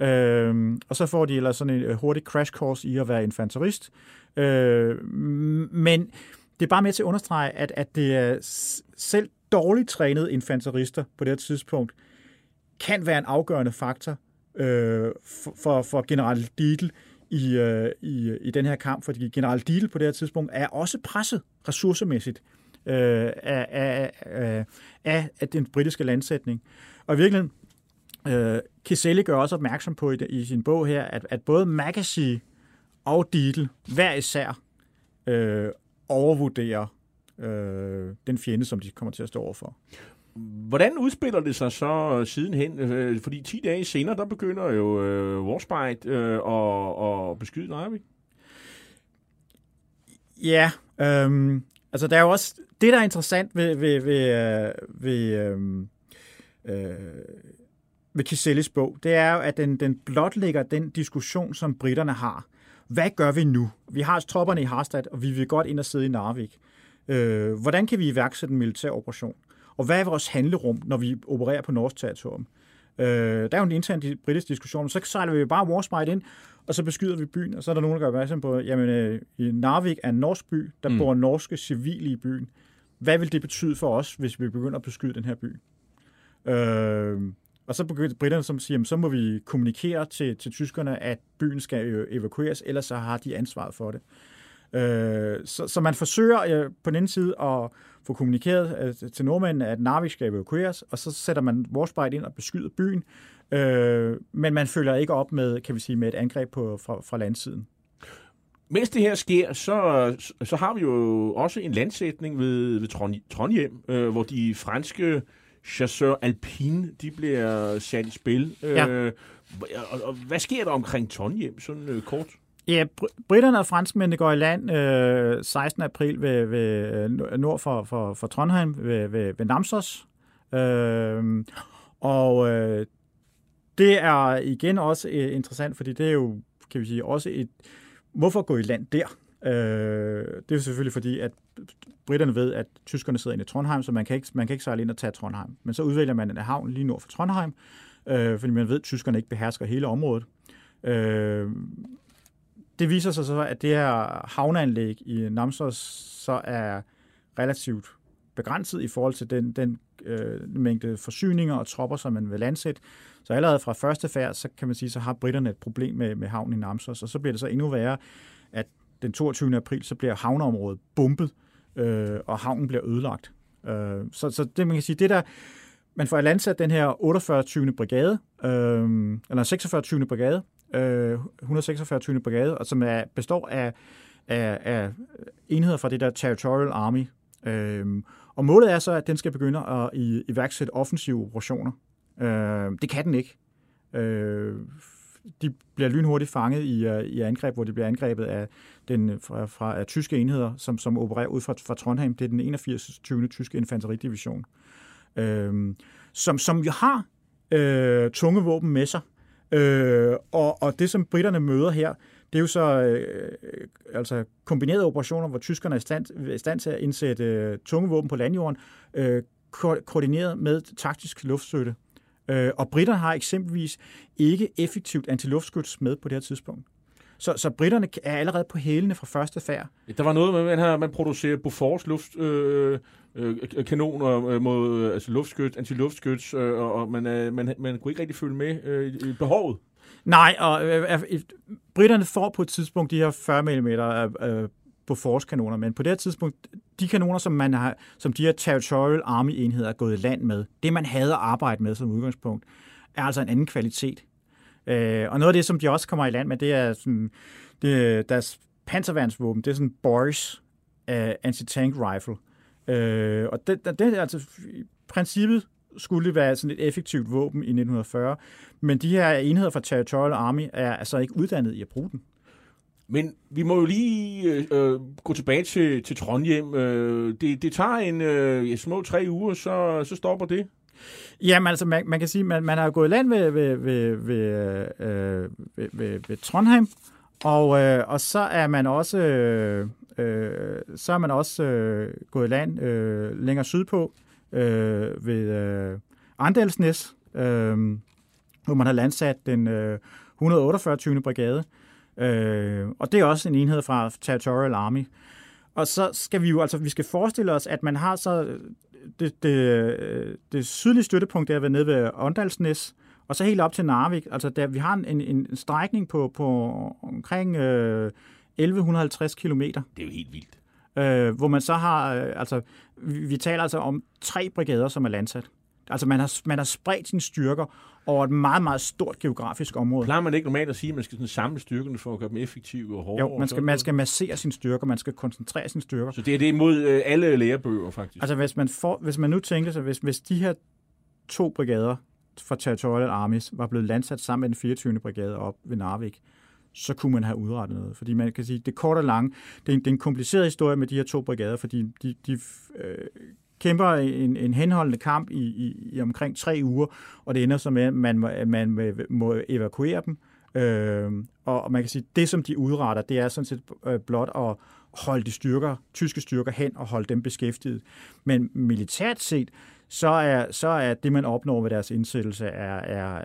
Øh, og så får de ellers sådan en øh, hurtig crash course i at være infanterist. Øh, men det er bare med til at understrege, at, at det er selv dårligt trænede infanterister på det her tidspunkt, kan være en afgørende faktor øh, for, for, for general Dietl i, øh, i, i den her kamp, fordi general Deal på det her tidspunkt er også presset ressourcemæssigt øh, af, af, af, af, den britiske landsætning. Og i virkeligheden, øh, Kiselli gør også opmærksom på i, i sin bog her, at, at både Magacy og Deal hver især øh, overvurderer øh, den fjende, som de kommer til at stå overfor. Hvordan udspiller det sig så øh, sidenhen? Øh, fordi 10 dage senere, der begynder jo øh, Warspite øh, at, at beskyde Narvik. Ja, øhm, altså der er jo også, det der er interessant ved, ved, ved, øh, ved, øh, øh, ved Kisellis bog, det er jo, at den, den blotlægger den diskussion, som britterne har. Hvad gør vi nu? Vi har tropperne i Harstad, og vi vil godt ind og sidde i Narvik. Øh, hvordan kan vi iværksætte en militær operation? Og hvad er vores handlerum, når vi opererer på norsk territorium? Øh, der er jo en intern britisk diskussion, så sejler vi bare Warspite ind, og så beskyder vi byen, og så er der nogen, der gør opmærksom på, jamen øh, i Narvik er en norsk by, der mm. bor norske civile i byen. Hvad vil det betyde for os, hvis vi begynder at beskyde den her by? Øh, og så begyndte britterne som siger, jamen, så må vi kommunikere til, til tyskerne, at byen skal evakueres, ellers så har de ansvaret for det. Øh, så, så man forsøger øh, på den ene side at få kommunikeret øh, til nordmændene, at Narvik skal evakueres, og så sætter man Warspite ind og beskyder byen, øh, men man følger ikke op med, kan vi sige, med et angreb på, fra, fra landsiden. Mens det her sker, så, så har vi jo også en landsætning ved, ved Trondheim, øh, hvor de franske chasseur alpine, de bliver sat i spil. Ja. Øh, og, og hvad sker der omkring Trondheim, sådan øh, kort? Ja, britterne og franskmændene går i land øh, 16. april ved, ved, øh, nord for, for, for Trondheim ved, ved, ved Namsos. Øh, og øh, det er igen også øh, interessant, fordi det er jo, kan vi sige, også et... Hvorfor gå i land der? Øh, det er selvfølgelig fordi, at britterne ved, at tyskerne sidder inde i Trondheim, så man kan ikke, man kan ikke sejle ind og tage Trondheim. Men så udvælger man en havn lige nord for Trondheim, øh, fordi man ved, at tyskerne ikke behersker hele området. Øh, det viser sig så, at det her havneanlæg i Namsos så er relativt begrænset i forhold til den, den øh, mængde forsyninger og tropper, som man vil ansætte. Så allerede fra første færd, så kan man sige, så har britterne et problem med, med havnen i Namsos, og så bliver det så endnu værre, at den 22. april, så bliver havneområdet bumpet, øh, og havnen bliver ødelagt. Øh, så, så det, man kan sige, det der, man får landsat den her 48. brigade, øh, eller 46. brigade, øh, 146. brigade, og som er, består af, af, af enheder fra det der Territorial Army. Øh, og målet er så, at den skal begynde at i, iværksætte offensive operationer. Øh, det kan den ikke. Øh, de bliver lynhurtigt fanget i, uh, i angreb, hvor de bliver angrebet af, den, fra, fra af tyske enheder, som, som opererer ud fra, fra Trondheim. Det er den 81. 20. tyske infanteridivision, øh, som, som jo har øh, tunge våben med sig. Øh, og, og det, som britterne møder her, det er jo så øh, øh, altså kombinerede operationer, hvor tyskerne er i stand, i stand til at indsætte øh, tunge våben på landjorden, øh, ko- koordineret med taktisk luftstøtte. Øh, og britterne har eksempelvis ikke effektivt antiluftskyts med på det her tidspunkt. Så, så britterne er allerede på hælene fra første færd. Der var noget med, at man, man producerer Bofors luft, øh, øh, kanoner øh, mod øh, altså luftskyts, antiluftskyts, øh, og man, øh, man, man kunne ikke rigtig følge med øh, i behovet. Nej, og øh, øh, britterne får på et tidspunkt de her 40 mm øh, Bofors-kanoner, men på det her tidspunkt, de kanoner, som, man har, som de her Territorial Army-enheder er gået i land med, det man havde at arbejde med som udgangspunkt, er altså en anden kvalitet. Øh, og noget af det, som de også kommer i land med, det er sådan, det, deres panserværnsvåben, det er sådan Boris uh, anti-tank rifle. Øh, og det, det, det altså i princippet skulle det være sådan et effektivt våben i 1940, men de her enheder fra Territorial Army er altså ikke uddannet i at bruge den. Men vi må jo lige øh, øh, gå tilbage til, til Trondheim. Øh, det, det tager en øh, små tre uger, så, så stopper det. Jamen altså, man, man kan sige, man, man har gået land ved, ved, ved, ved, øh, ved, ved, ved Trondheim, og, øh, og så er man også øh, øh, så er man også øh, gået i land øh, længere sydpå øh, ved øh, Andelsnes, øh, hvor man har landsat den øh, 148. brigade, Øh, og det er også en enhed fra Territorial Army. Og så skal vi jo, altså vi skal forestille os, at man har så øh, det, det, øh, det sydlige støttepunkt, der ved nede ved Åndalsnæs, og så helt op til Narvik. Altså der, vi har en, en, strækning på, på omkring øh, 1150 kilometer. Det er jo helt vildt. Øh, hvor man så har, øh, altså vi, vi taler altså om tre brigader, som er landsat. Altså man har, man har spredt sine styrker over et meget, meget stort geografisk område. Plejer man ikke normalt at sige, at man skal sådan samle styrkerne for at gøre dem effektive og hårde? Jo, man skal, man skal massere sine styrker, man skal koncentrere sine styrker. Så det er det imod øh, alle lærebøger, faktisk? Altså hvis man, får, hvis man nu tænker sig, hvis, hvis de her to brigader fra Territorial Armies var blevet landsat sammen med den 24. brigade op ved Narvik, så kunne man have udrettet noget. Fordi man kan sige, det kort og lange, det er en, det er en kompliceret historie med de her to brigader, fordi de, de øh, kæmper en, en henholdende kamp i, i, i omkring tre uger, og det ender så med, at man, man må evakuere dem. Øh, og, man kan sige, det som de udretter, det er sådan set øh, blot at holde de styrker, tyske styrker hen og holde dem beskæftiget. Men militært set, så er, så er det, man opnår ved deres indsættelse, er, er,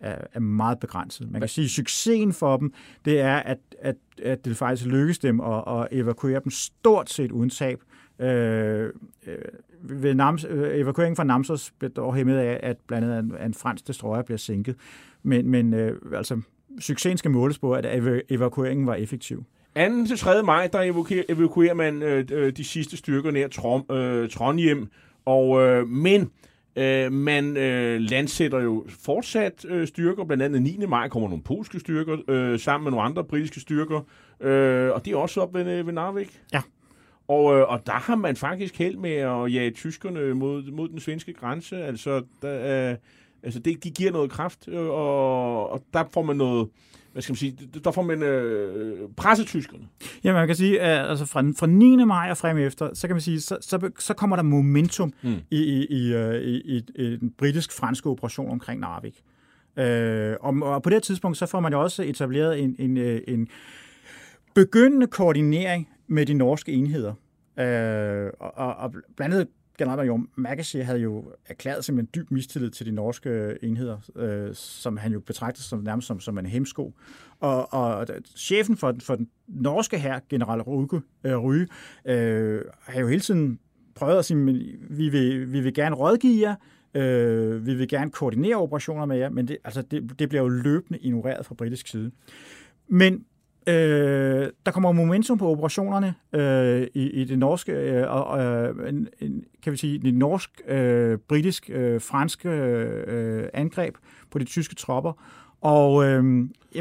er, er, meget begrænset. Man kan sige, at succesen for dem, det er, at, at, at det faktisk lykkes dem at, at evakuere dem stort set uden tab. Øh, øh, ved Nams, øh, evakueringen fra Namsos blev dog hæmmet af, at blandt andet en, en fransk destroyer bliver sænket. Men, men øh, altså, succesen skal måles på, at evakueringen var effektiv. 2. til 3. maj, der evakuerer, evakuerer man øh, øh, de sidste styrker nær Trom, øh, Trondheim, og, øh, men øh, man øh, landsætter jo fortsat øh, styrker, blandt andet 9. maj kommer nogle polske styrker, øh, sammen med nogle andre britiske styrker, øh, og det er også op ved, ved Narvik. Ja. Og, øh, og der har man faktisk held med at jage tyskerne mod, mod den svenske grænse. Altså, der, øh, altså det, de giver noget kraft, øh, og, og der får man noget, hvad skal man sige, der får man øh, presset tyskerne. Ja, man kan sige, at altså fra, fra 9. maj og frem efter, så kan man sige, så, så, så kommer der momentum mm. i, i, i, øh, i, i, i den britisk-franske operation omkring Narvik. Øh, og, og på det tidspunkt, så får man jo også etableret en, en, øh, en begyndende koordinering med de norske enheder. Øh, og, og blandt andet generalmajor Magashi havde jo erklæret en dyb mistillid til de norske øh, enheder, øh, som han jo betragtede som nærmest som, som en hemsko. Og, og chefen for, for den norske her, general Ryge, øh, Ryge øh, har jo hele tiden prøvet at sige, vi vil, vi vil gerne rådgive jer, øh, vi vil gerne koordinere operationer med jer, men det, altså det, det bliver jo løbende ignoreret fra britisk side. Men Øh, der kommer momentum på operationerne øh, i, i det norske, øh, og øh, en, en, kan vi sige, det norsk, øh, britisk, øh, franske øh, angreb på de tyske tropper. Og øh,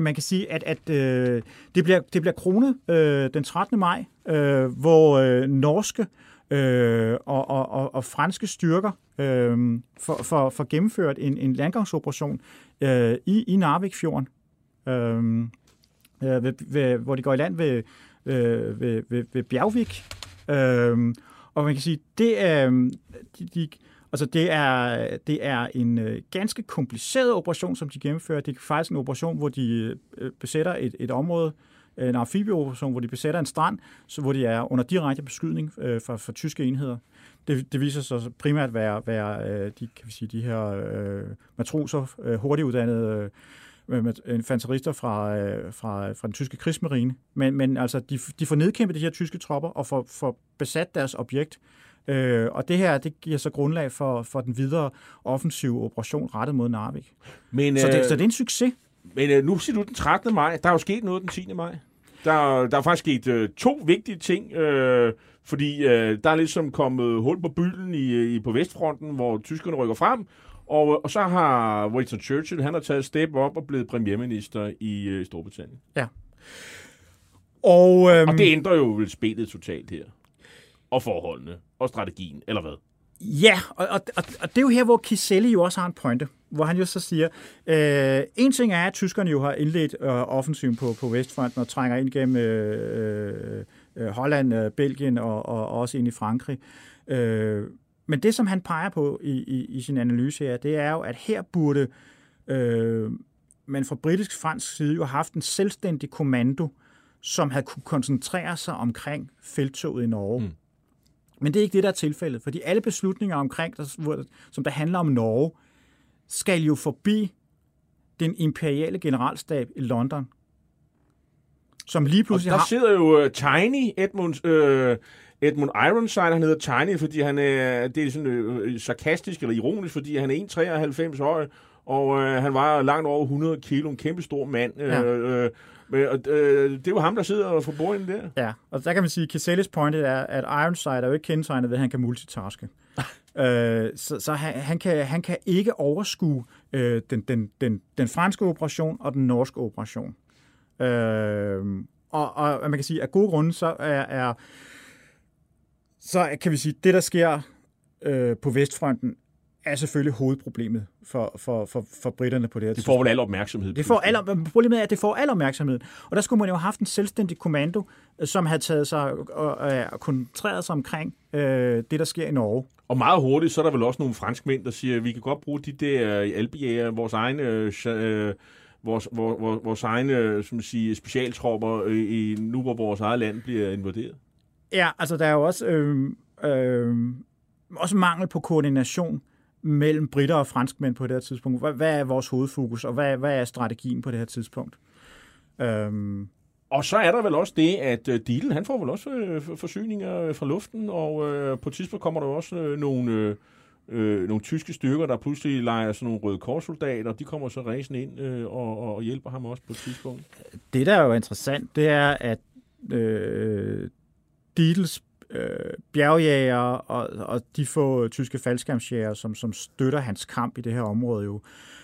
man kan sige, at, at øh, det, bliver, det bliver kronet øh, den 13. maj, øh, hvor øh, norske øh, og, og, og, og franske styrker øh, for, for, for gennemført en, en landgangsoperation øh, i, i Narvikfjorden. Øh, øh, ved, ved, hvor de går i land ved, øh, ved, ved, ved Bjergvik. Øh, og man kan sige, det er, øh, de, de, altså det er, det er en øh, ganske kompliceret operation, som de gennemfører. Det er faktisk en operation, hvor de øh, besætter et, et område, øh, en amfibieoperation, hvor de besætter en strand, så hvor de er under direkte beskydning øh, fra, fra tyske enheder. Det, det viser sig primært at være, være øh, de, kan vi sige, de her øh, matroser, øh, hurtigt uddannede øh, infanterister fra, øh, fra, fra den tyske krigsmarine. Men, men altså, de, de får nedkæmpet de her tyske tropper og får, får besat deres objekt. Øh, og det her, det giver så grundlag for, for den videre offensive operation rettet mod Narvik. Men, så, det, øh, så det er en succes. Men øh, nu siger du den 13. maj. Der er jo sket noget den 10. maj. Der, der er faktisk sket øh, to vigtige ting, øh, fordi øh, der er ligesom kommet hul på bylden i, i, på Vestfronten, hvor tyskerne rykker frem, og, og så har Winston Churchill, han har taget step op og blevet premierminister i øh, Storbritannien. Ja. Og, øhm, og det ændrer jo spillet totalt her. Og forholdene. Og strategien, eller hvad? Ja, og, og, og, og det er jo her, hvor Kiselli jo også har en pointe, hvor han jo så siger, øh, en ting er, at tyskerne jo har indledt øh, offensiven på, på Vestfronten og trænger ind gennem øh, øh, Holland, øh, Belgien og, og også ind i Frankrig. Øh, men det, som han peger på i, i, i sin analyse her, det er jo, at her burde øh, man fra britisk-fransk side jo haft en selvstændig kommando, som havde kunne koncentrere sig omkring felttoget i Norge. Mm. Men det er ikke det, der er tilfældet, fordi alle beslutninger omkring, der, som der handler om Norge, skal jo forbi den imperiale generalstab i London, som lige pludselig og der har... sidder jo uh, Tiny Edmunds, uh, Edmund Ironside, han hedder Tiny, fordi han er, det er sådan øh, sarkastisk eller ironisk, fordi han er 1,93 høj, og øh, han var langt over 100 kilo, en kæmpe stor mand. Ja. Øh, øh, og, øh, det er jo ham, der sidder for bordenden der. Ja, og der kan man sige, at Casellis point er, at Ironside er jo ikke kendetegnet ved, at han kan multitaske. øh, så så han, han, kan, han kan ikke overskue øh, den, den, den, den franske operation og den norske operation. Øh, og, og man kan sige, at af gode grunde, så er, er så kan vi sige, at det, der sker øh, på Vestfronten, er selvfølgelig hovedproblemet for, for, for, for britterne på det her Det får vel al opmærksomhed. Det får al, problemet er, at det får al opmærksomhed. Og der skulle man jo have haft en selvstændig kommando, øh, som havde taget sig og, og koncentreret sig omkring øh, det, der sker i Norge. Og meget hurtigt, så er der vel også nogle franskmænd, der siger, at vi kan godt bruge de der øh, albjæger, vores egne... Øh, vores, vores, vores egne som sige, specialtropper i, nu, hvor vores eget land bliver invaderet. Ja, altså der er jo også, øh, øh, også mangel på koordination mellem britter og franskmænd på det her tidspunkt. Hvad, hvad er vores hovedfokus, og hvad, hvad er strategien på det her tidspunkt? Øhm, Og så er der vel også det, at uh, Dielen, han får vel også øh, for- forsyninger øh, fra luften, og øh, på et tidspunkt kommer der jo også øh, nogle, øh, øh, nogle tyske styrker, der pludselig leger sådan nogle røde korssoldater, og de kommer så ræsen ind øh, og, og hjælper ham også på et tidspunkt. det, der er jo interessant, det er, at øh, Dietls øh, bjergjæger og, og de få tyske faldskærmsjæger, som, som støtter hans kamp i det her område, jo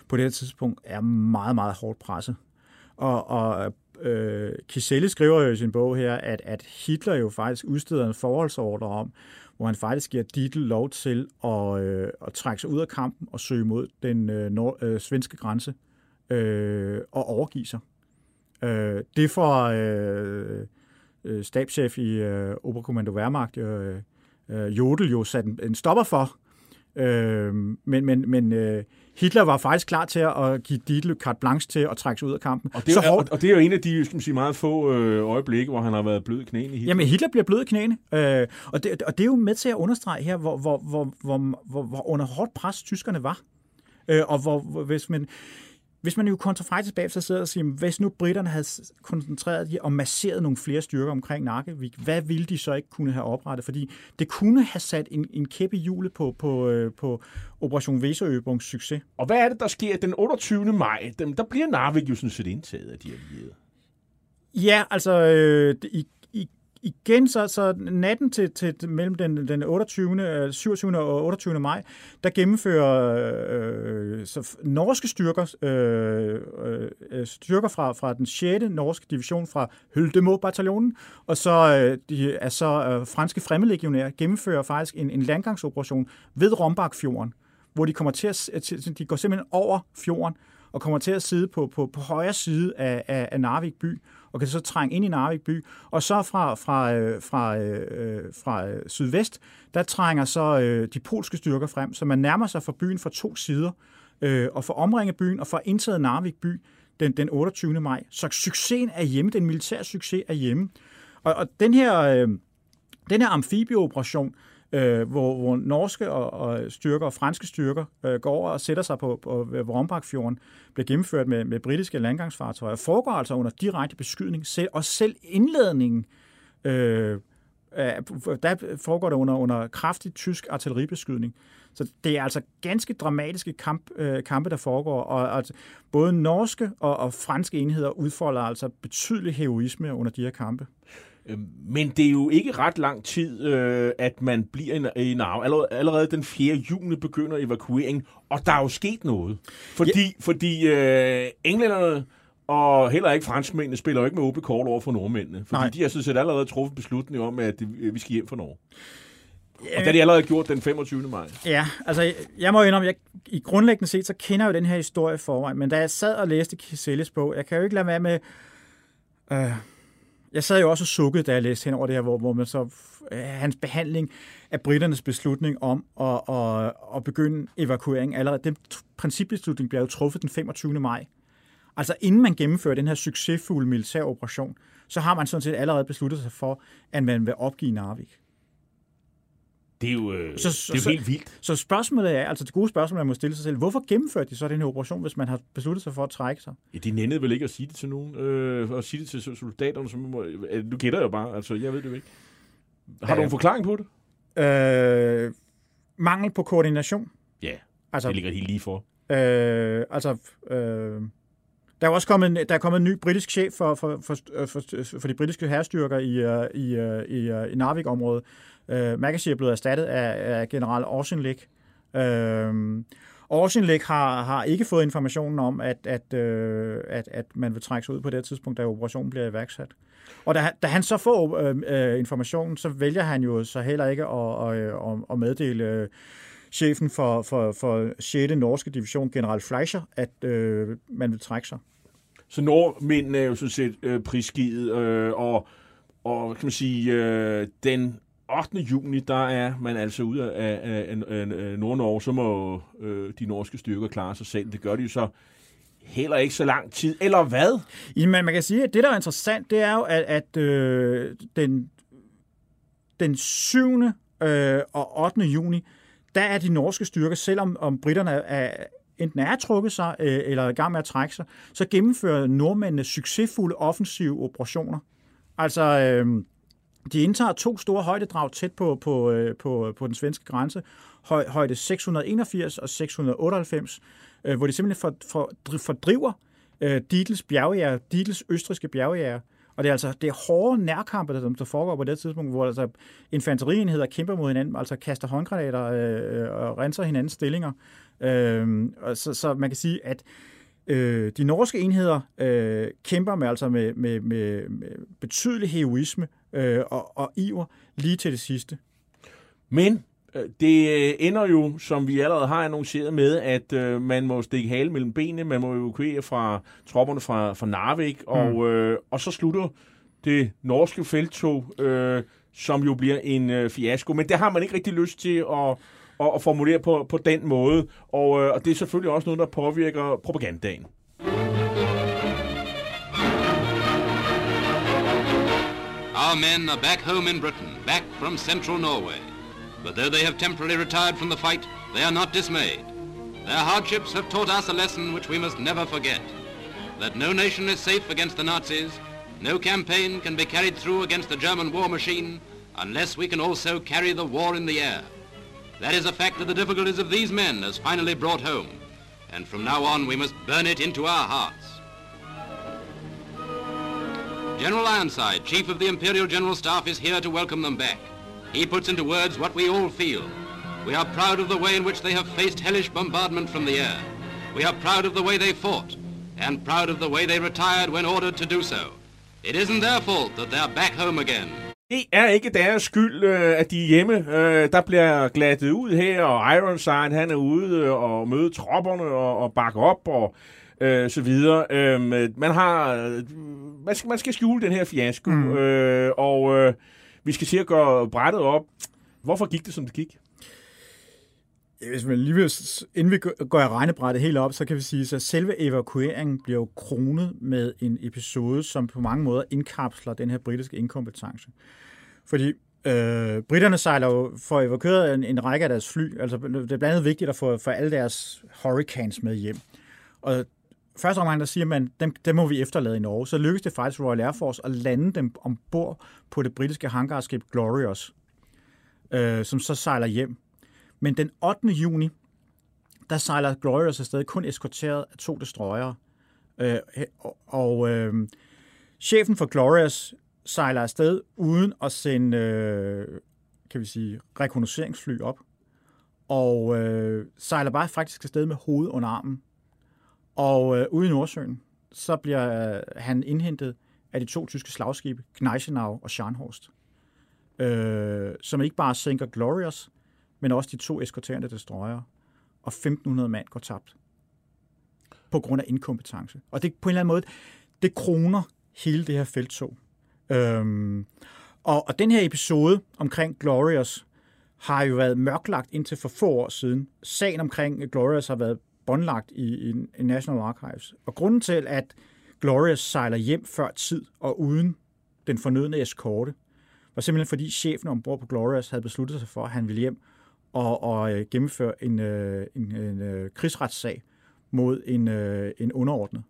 på det her tidspunkt er meget, meget hårdt presset. Og, og øh, Kiselle skriver jo i sin bog her, at, at Hitler jo faktisk udsteder en forholdsordre om, hvor han faktisk giver Dietl lov til at, øh, at trække sig ud af kampen og søge mod den øh, nord, øh, svenske grænse øh, og overgive sig. Øh, det får øh, øh, stabschef i øh, Oberkommando Wehrmacht, øh, øh, Jodel, jo sat en, en stopper for. Øh, men men, men øh, Hitler var faktisk klar til at give Dietl carte blanche til at trække sig ud af kampen. Og det, er, så jo- hårdt, og, det er jo en af de skal man sige, meget få øh, øjeblikke, hvor han har været blød i knæene Hitler. Jamen, Hitler bliver blød i knæene, øh, og, det, og det er jo med til at understrege her, hvor, hvor, hvor, hvor, hvor, hvor under hårdt pres tyskerne var. Øh, og hvor, hvor, hvis man, hvis man jo kontrafejl tilbage, så sidder og siger, hvis nu britterne havde koncentreret de og masseret nogle flere styrker omkring Narkevik, hvad ville de så ikke kunne have oprettet? Fordi det kunne have sat en, en kæp i hjulet på, på, øh, på Operation Weserøbungs succes. Og hvad er det, der sker den 28. maj? Dem, der bliver Narvik jo sådan set indtaget af de allierede. Ja, altså øh, i, igen så, så natten til, til mellem den, den 28. 27. Øh, og 28. maj, der gennemfører øh, så norske styrker, øh, øh, styrker fra, fra den 6. norske division fra Hyldemo-bataljonen, og så øh, de er så øh, franske fremmedlegionærer gennemfører faktisk en, en landgangsoperation ved Rombakfjorden, hvor de kommer til at, de går simpelthen over fjorden og kommer til at sidde på, på, på højre side af, af, af Narvik by, og kan så trænge ind i Narvik by. Og så fra, fra, øh, fra, øh, øh, fra øh, sydvest, der trænger så øh, de polske styrker frem, så man nærmer sig fra byen fra to sider, øh, og får omringet byen og får indtaget Narvik by den, den 28. maj. Så succesen er hjemme, den militære succes er hjemme. Og, og den her... Øh, den her amfibieoperation, øh, hvor, hvor norske og, og styrker og franske styrker øh, går over og sætter sig på, på ved bliver gennemført med, med britiske landgangsfartøjer, foregår altså under direkte beskydning, selv, og selv indledningen øh, der foregår det under, under kraftig tysk artilleribeskydning. Så det er altså ganske dramatiske kamp, øh, kampe, der foregår, og at både norske og, og franske enheder udfolder altså betydelig heroisme under de her kampe. Øhm, Men det er jo ikke ret lang tid, øh, at man bliver i, i. Allerede, allerede den 4. juni begynder evakueringen, og der er jo sket noget. Fordi, ja. fordi øh, englænderne og heller ikke franskmændene spiller jo ikke med åbne kort over for nordmændene. Fordi Nej. De har sådan set allerede truffet beslutning om, at øh, vi skal hjem fra Norge. Og det har de allerede gjort den 25. maj. Ja, altså jeg- må indrømme, jeg, i grundlæggende set, så kender jeg jo den her historie forvejen, men da jeg sad og læste Kiselles bog, jeg kan jo ikke lade være med... Øh, jeg sad jo også og sukkede, da jeg læste hen over det her, hvor, hvor man så... Øh, hans behandling af britternes beslutning om at, at, at begynde evakuering allerede. Den principbeslutning bliver jo truffet den 25. maj. Altså inden man gennemfører den her succesfulde militære operation, så har man sådan set allerede besluttet sig for, at man vil opgive Narvik. Det er jo, øh, Så- så, det er jo helt vildt. Så spørgsmålet er, altså det gode spørgsmål, man må stille sig selv, hvorfor gennemførte de så den her operation, hvis man har besluttet sig for at trække sig? Ja, de nændede vel ikke at sige det til nogen, øh, at sige det til soldaterne, som må, øh, du gætter jo bare, altså jeg ved det jo ikke. Har du Ja. en forklaring på det? Øh, mangel på koordination. Ja, Altså, det ligger helt lige for. øh, altså øh, der er også kommet, en- der er kommet en ny britisk chef for, for, for, for, for de britiske herrestyrker i, øh, i, øh, i, øh, i Narvik-området. Øh, Magazine er blevet erstattet af, af general Orsenlik. Øh, Orsenlik har, har ikke fået informationen om, at, at, øh, at, at man vil trække sig ud på det tidspunkt, da operationen bliver iværksat. Og da, da han så får øh, øh informationen, så vælger han jo så heller ikke at, at, at, at meddele øh, chefen for, for, for 6. norske division, general Fleischer, at øh, man vil trække sig. Så nordmændene er jo sådan set øh, prisgivet, øh, og, og kan man sige, øh, den 8. juni, der er man altså ude af, af, af, af Nord-Norge, så må øh, de norske styrker klare sig selv. Det gør de jo så heller ikke så lang tid. Eller hvad? Men man kan sige, at det, der er interessant, det er jo, at, at øh, den, den 7. Øh, og 8. juni, der er de norske styrker, selvom om britterne er, enten er trukket sig, øh, eller er i gang med at trække sig, så gennemfører nordmændene succesfulde offensive operationer. Altså, øh, de indtager to store højdedrag tæt på, på, øh, på, øh, på den svenske grænse, høj, højde 681 og 698, øh, hvor de simpelthen for, for, fordriver øh, Dietels bjergjæger, Dietels østriske bjergjæger, og det er altså det er hårde nærkampe, der, der foregår på det tidspunkt, hvor altså infanterienheder kæmper mod hinanden, altså kaster håndgranater øh, øh og renser hinandens stillinger. Øh, og så, så man kan sige, at øh, de norske enheder øh, kæmper med, altså med, med, med, med betydelig heroisme øh, og, og iver lige til det sidste. Men øh, det øh, ender jo, som vi allerede har annonceret med, at øh, man må stikke hale mellem benene, man må evakuere fra tropperne fra, fra Narvik, mm. og, øh, og så slutter det norske feltog, øh, som jo bliver en øh, fiasko. Men det har man ikke rigtig lyst til at, formulere på, på den måde, og, øh, og det er selvfølgelig også noget, der påvirker propagandaen. Our men are back home in Britain, back from central Norway. But though they have temporarily retired from the fight, they are not dismayed. Their hardships have taught us a lesson which we must never forget. That no nation is safe against the Nazis, no campaign can be carried through against the German war machine unless we can also carry the war in the air. That is a fact that the difficulties of these men has finally brought home. And from now on we must burn it into our hearts. General Ironside, Chief of the Imperial General Staff, is here to welcome them back. He puts into words what we all feel. We are proud of the way in which they have faced hellish bombardment from the air. We are proud of the way they fought, and proud of the way they retired when ordered to do so. It isn't their fault that they're back home again. Det er ikke deres skyld, øh, at de er hjemme. Øh, der bliver glattet ud her, og Ironside han er ude og møde tropperne og, og bakke op og øh, så videre. Øh, man har, man skal, man skal skjule den her fiasko, mm. øh, og øh, vi skal se at gøre brættet op. Hvorfor gik det, som det gik? Hvis man lige vil, inden vi går regnebrættet helt op, så kan vi sige, at selve evakueringen bliver jo kronet med en episode, som på mange måder indkapsler den her britiske inkompetence. Fordi øh, britterne sejler jo for evakueret en, en række af deres fly. Altså, det er blandt andet vigtigt at få for alle deres Hurricanes med hjem. Og første omgang, der siger man, dem, dem må vi efterlade i Norge. Så lykkedes det faktisk Royal Air Force at lande dem ombord på det britiske hangarskib Glorious, øh, som så sejler hjem. Men den 8. juni, der sejler Glorious afsted kun eskorteret af to destroyere. Øh, og og øh, chefen for Glorious sejler afsted uden at sende, øh, kan vi sige, rekognosceringsfly op. Og øh, sejler bare faktisk afsted med hovedet under armen. Og øh, ude i Nordsøen, så bliver øh, han indhentet af de to tyske slagskibe, Gneisenau og Scharnhorst, øh, som ikke bare sænker Glorious, men også de to eskorterende destroyere. Og 1.500 mand går tabt på grund af inkompetence. Og det på en eller anden måde, det kroner hele det her feltog. Øhm, og, og den her episode omkring Glorious har jo været mørklagt indtil for få år siden. Sagen omkring Glorious har været båndlagt i, i, i National Archives. Og grunden til, at Glorious sejler hjem før tid og uden den fornødne eskorte, var simpelthen fordi chefen ombord på Glorious havde besluttet sig for, at han ville hjem og, og øh, gennemføre en, øh, en, en øh, krigsretssag mod en, øh, en underordnet.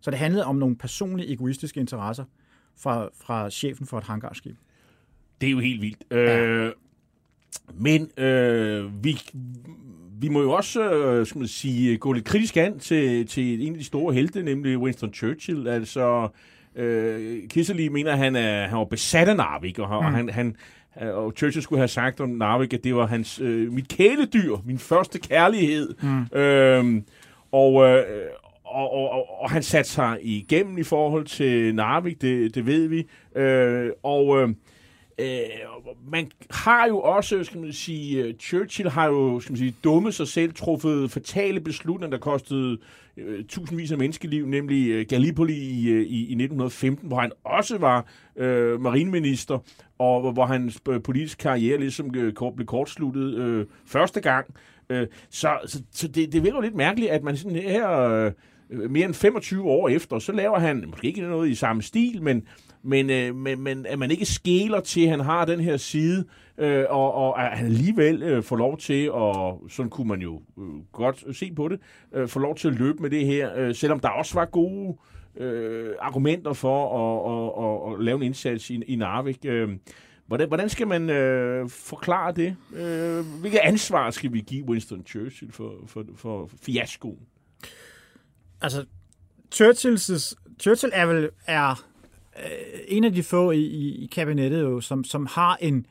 Så det handlede om nogle personlige egoistiske interesser fra, fra chefen for et hangarskib. Det er jo helt vildt. Ja. Øh, men øh, vi, vi må jo også øh, skal man sige, gå lidt kritisk an til, til en af de store helte, nemlig Winston Churchill. Altså, øh, Kisserli mener, at han, er, han var besat af Narvik, og, mm. og han, han, og Churchill skulle have sagt om Narvik, at det var hans, øh, mit kæledyr, min første kærlighed. Mm. Øh, og, øh, og, og, og, og han satte sig igennem i forhold til Narvik, det, det ved vi. Øh, og øh, øh, man har jo også, skal man sige, øh, Churchill har jo, skal man sige, dummet sig selv, truffet fatale beslutninger, der kostede øh, tusindvis af menneskeliv, nemlig øh, Gallipoli i, øh, i, i 1915, hvor han også var øh, marineminister, og hvor hans øh, politiske karriere ligesom øh, blev kortsluttet øh, første gang. Øh, så så, så det, det virker jo lidt mærkeligt, at man sådan her... Øh, Øh, mere end 25 år efter, så laver han måske ikke noget i samme stil, men, men, øh, men, men at man ikke skæler til, at han har den her side, øh, og, og at han alligevel øh, får lov til, og sådan kunne man jo øh, godt se på det, øh, får lov til at løbe med det her, øh, selvom der også var gode øh, argumenter for at, at, at, at lave en indsats i, i Narvik. Øh, hvordan, hvordan skal man øh, forklare det? Øh, hvilket ansvar skal vi give Winston Churchill for, for, for fiaskoen? Altså, Churchills, Churchill er vel er, øh, en af de få i, i, i kabinettet, jo, som, som har en,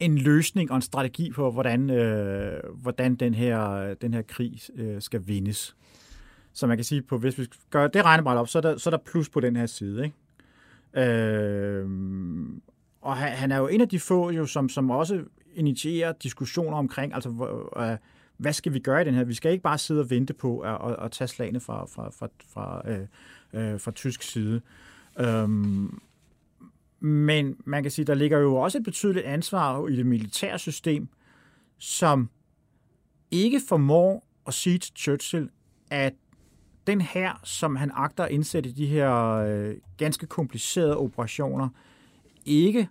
en løsning og en strategi på, hvordan, øh, hvordan den, her, den her krig øh, skal vindes. Så man kan sige, på, hvis vi gør det regnebræt op, så er, der, så er der plus på den her side. Ikke? Øh, og han, han er jo en af de få, jo, som, som også initierer diskussioner omkring, altså, øh, hvad skal vi gøre i den her? Vi skal ikke bare sidde og vente på at, at, at tage slagene fra, fra, fra, fra, øh, øh, fra tysk side. Øhm, men man kan sige, der ligger jo også et betydeligt ansvar i det militære system, som ikke formår at sige til Churchill, at den her, som han agter at indsætte i de her øh, ganske komplicerede operationer, ikke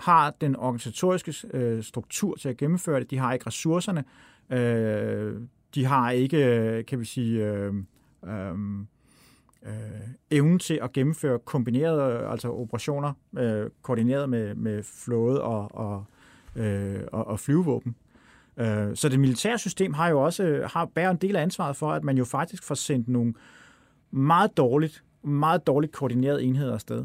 har den organisatoriske øh, struktur til at gennemføre det. De har ikke ressourcerne. Øh, de har ikke, kan vi sige, øh, øh, øh, evnen til at gennemføre kombinerede altså operationer, øh, koordineret med, med flåde og, og, øh, og, og flyvevåben. Øh, så det militære system har jo også har bærer en del af ansvaret for, at man jo faktisk får sendt nogle meget dårligt, meget dårligt koordinerede enheder afsted.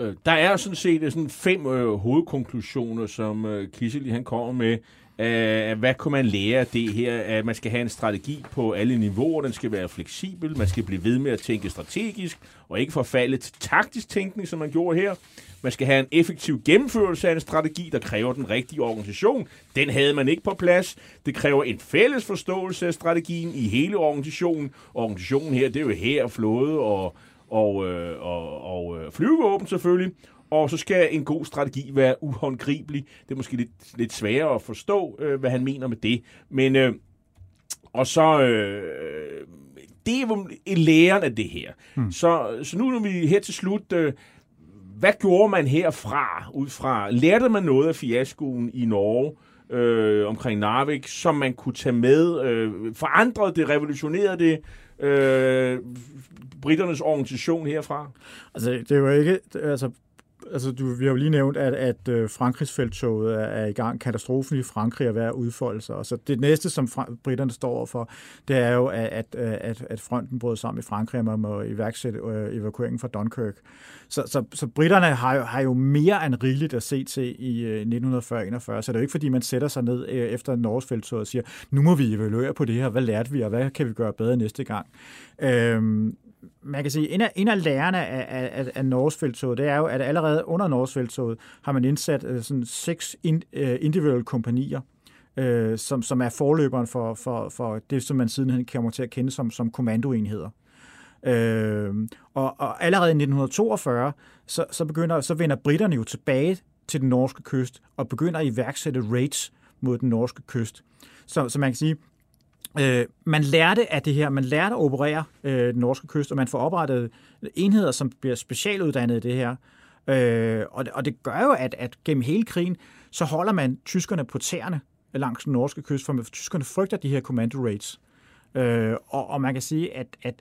Øh, der er sådan set sådan fem øh, hovedkonklusioner, som øh, Kissel han kommer med. Uh, hvad kunne man lære af det her? At man skal have en strategi på alle niveauer, den skal være fleksibel, man skal blive ved med at tænke strategisk, og ikke forfalde til taktisk tænkning, som man gjorde her. Man skal have en effektiv gennemførelse af en strategi, der kræver den rigtige organisation. Den havde man ikke på plads. Det kræver en fælles forståelse af strategien i hele organisationen. Organisationen her, det er jo her, flåde og, og, øh, og, og, og flyvevåben selvfølgelig. Og så skal en god strategi være uhåndgribelig. Det er måske lidt, lidt sværere at forstå, øh, hvad han mener med det. Men, øh, og så, øh, det er jo læren af det her. Hmm. Så, så nu når vi her til slut, øh, hvad gjorde man herfra, ud fra, lærte man noget af fiaskoen i Norge, øh, omkring Narvik, som man kunne tage med, øh, forandrede det, revolutionerede det, øh, britternes organisation herfra? Altså, det jo ikke, altså, altså, du, vi har jo lige nævnt, at, at øh, Frankrigsfelttoget er, er i gang. Katastrofen i Frankrig er ved at udfolde sig. Og så det næste, som fra, britterne står overfor, det er jo, at, at, at, at fronten brød sammen i Frankrig, og man må iværksætte øh, evakueringen fra Dunkirk. Så, så, så britterne har jo, har jo mere end rigeligt at se til i øh, 1940-41, så det er jo ikke, fordi man sætter sig ned øh, efter Norges felttog og siger, nu må vi evaluere på det her, hvad lærte vi, og hvad kan vi gøre bedre næste gang? Øhm, man kan sige, en af, en af lærerne af, af, af Norsfeldtoget, det er jo, at allerede under Norsfeldtoget har man indsat uh, sådan seks in, uh, øh, individuelle kompanier, uh, som, som er forløberen for, for, for det, som man sidenhen kommer til at kende som, som kommandoenheder. Uh, og, og allerede i 1942, så, så, begynder, så vender britterne jo tilbage til den norske kyst og begynder at iværksætte raids mod den norske kyst. Så, så man kan sige, Øh, man lærte af det her, man lærte at operere øh, den norske kyst, og man får oprettet enheder, som bliver specialuddannet i det her. Øh, og, det, og det gør jo, at, at gennem hele krigen, så holder man tyskerne på tæerne langs den norske kyst, for tyskerne frygter de her commando raids. Øh, og, og man kan sige, at, at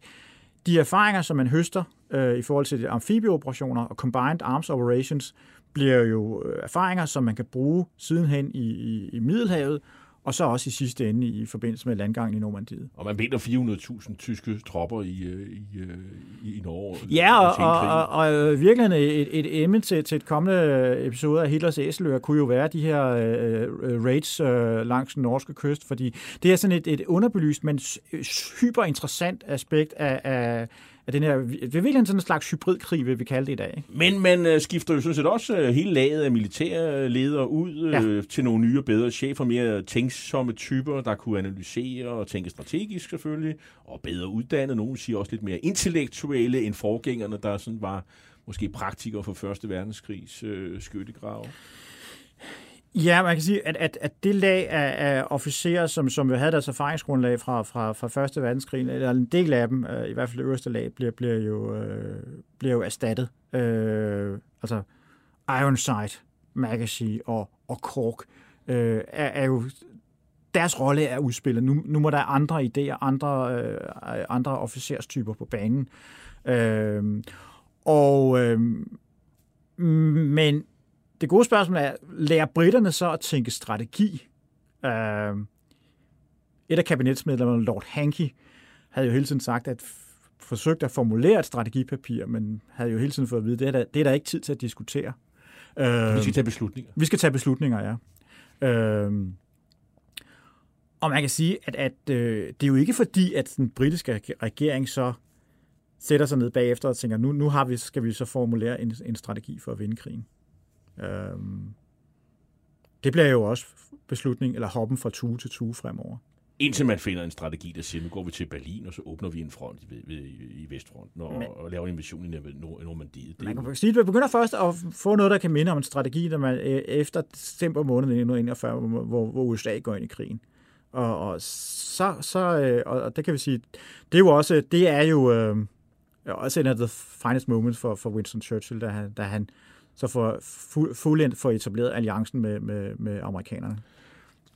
de erfaringer, som man høster øh, i forhold til amfibieoperationer og combined arms operations, bliver jo øh, erfaringer, som man kan bruge sidenhen i, i, i Middelhavet, og så også i sidste ende i forbindelse med landgangen i Normandiet. Og man vinder 400.000 tyske tropper i, øh, i, øh, i, i Norge. Ja, og, og, og, og øh, virkelig et, et emne til, til et kommende episode af Hitlers Æseløer kunne jo være de her uh, raids uh, langs den norske kyst, fordi det er sådan et, et underbelyst, men hyper interessant aspekt af, af af den her, det er virkelig sådan en slags hybridkrig, vil vi kalde det i dag. Ikke? Men man øh, skifter jo sådan set også øh, hele laget af militærledere ud øh, ja. til nogle nye og bedre chefer, mere tænksomme typer, der kunne analysere og tænke strategisk selvfølgelig, og bedre uddannet. Nogle siger også lidt mere intellektuelle end forgængerne, der sådan var måske praktikere for Første Verdenskrigs øh, skyttegrave. Ja, man kan sige, at, at, at det lag af, af officerer, som, som jo havde deres erfaringsgrundlag fra, fra, fra Første Verdenskrig, eller en del af dem, øh, i hvert fald det øverste lag, bliver, bliver, jo, øh, bliver jo erstattet. Øh, altså Ironside, Magazine og, og Cork øh, er, er jo deres rolle er udspillet. Nu, nu må der andre idéer, andre, øh, andre officerstyper på banen. Øh, og, øh, men det gode spørgsmål er, lærer britterne så at tænke strategi? Øh, et af kabinetsmedlemmerne, Lord Hankey, havde jo hele tiden sagt, at forsøgt at formulere et strategipapir, men havde jo hele tiden fået at vide, at det er der, det er der ikke tid til at diskutere. Øh, vi skal tage beslutninger. Vi skal tage beslutninger, ja. Øh, og man kan sige, at, at øh, det er jo ikke fordi, at den britiske regering så sætter sig ned bagefter og tænker, nu, nu har vi, skal vi så formulere en, en strategi for at vinde krigen. Øhm, det bliver jo også beslutning, eller hoppen fra tue til tue fremover. Indtil man finder en strategi, der siger, nu går vi til Berlin, og så åbner vi en front i, i, i Vestfronten og, Men, og laver en invasion i Normandiet. Man kan sige, at vi begynder først at få noget, der kan minde om en strategi, der man øh, efter december måned 1941, hvor, hvor USA går ind i krigen. Og, og så, så øh, og det kan vi sige, det er jo også, det er jo øh, også en af the finest moments for, for Winston Churchill, da han, da han så får fuldendt for etableret alliancen med, med, med amerikanerne.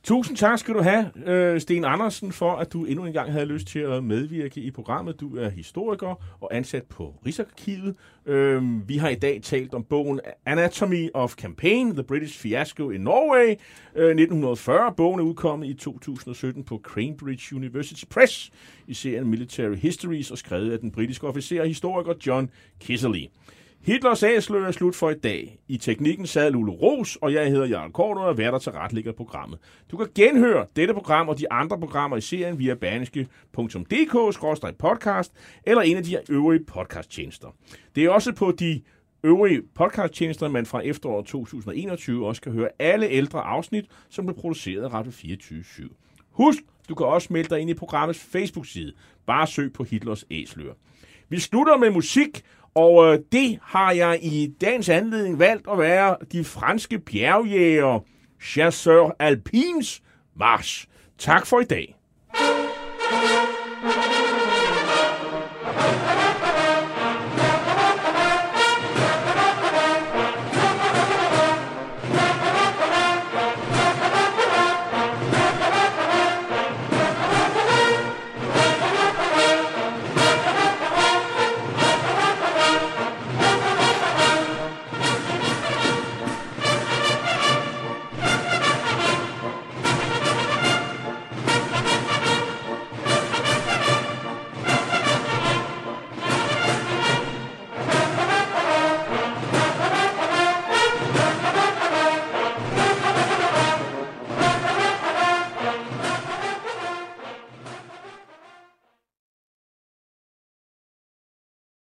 Tusind tak skal du have, øh, Sten Andersen, for at du endnu en gang havde lyst til at medvirke i programmet. Du er historiker og ansat på Rigsarkivet. Øh, vi har i dag talt om bogen Anatomy of Campaign, The British Fiasco in Norway, øh, 1940. Bogen er udkommet i 2017 på Cambridge University Press i serien Military Histories og skrevet af den britiske officer og historiker John Kisserly. Hitlers Æsler er slut for i dag. I teknikken sad Lule Ros, og jeg hedder Jarl Kort og er værter til retlægger programmet. Du kan genhøre dette program og de andre programmer i serien via berneske.dk-podcast eller en af de øvrige podcasttjenester. Det er også på de øvrige podcasttjenester, man fra efteråret 2021 også kan høre alle ældre afsnit, som blev produceret af Radio 24 /7. Husk, du kan også melde dig ind i programmets Facebook-side. Bare søg på Hitlers Æsler. Vi slutter med musik, og øh, det har jeg i dagens anledning valgt at være de franske bjergjæger Chasseur Alpins Mars. Tak for i dag. thank you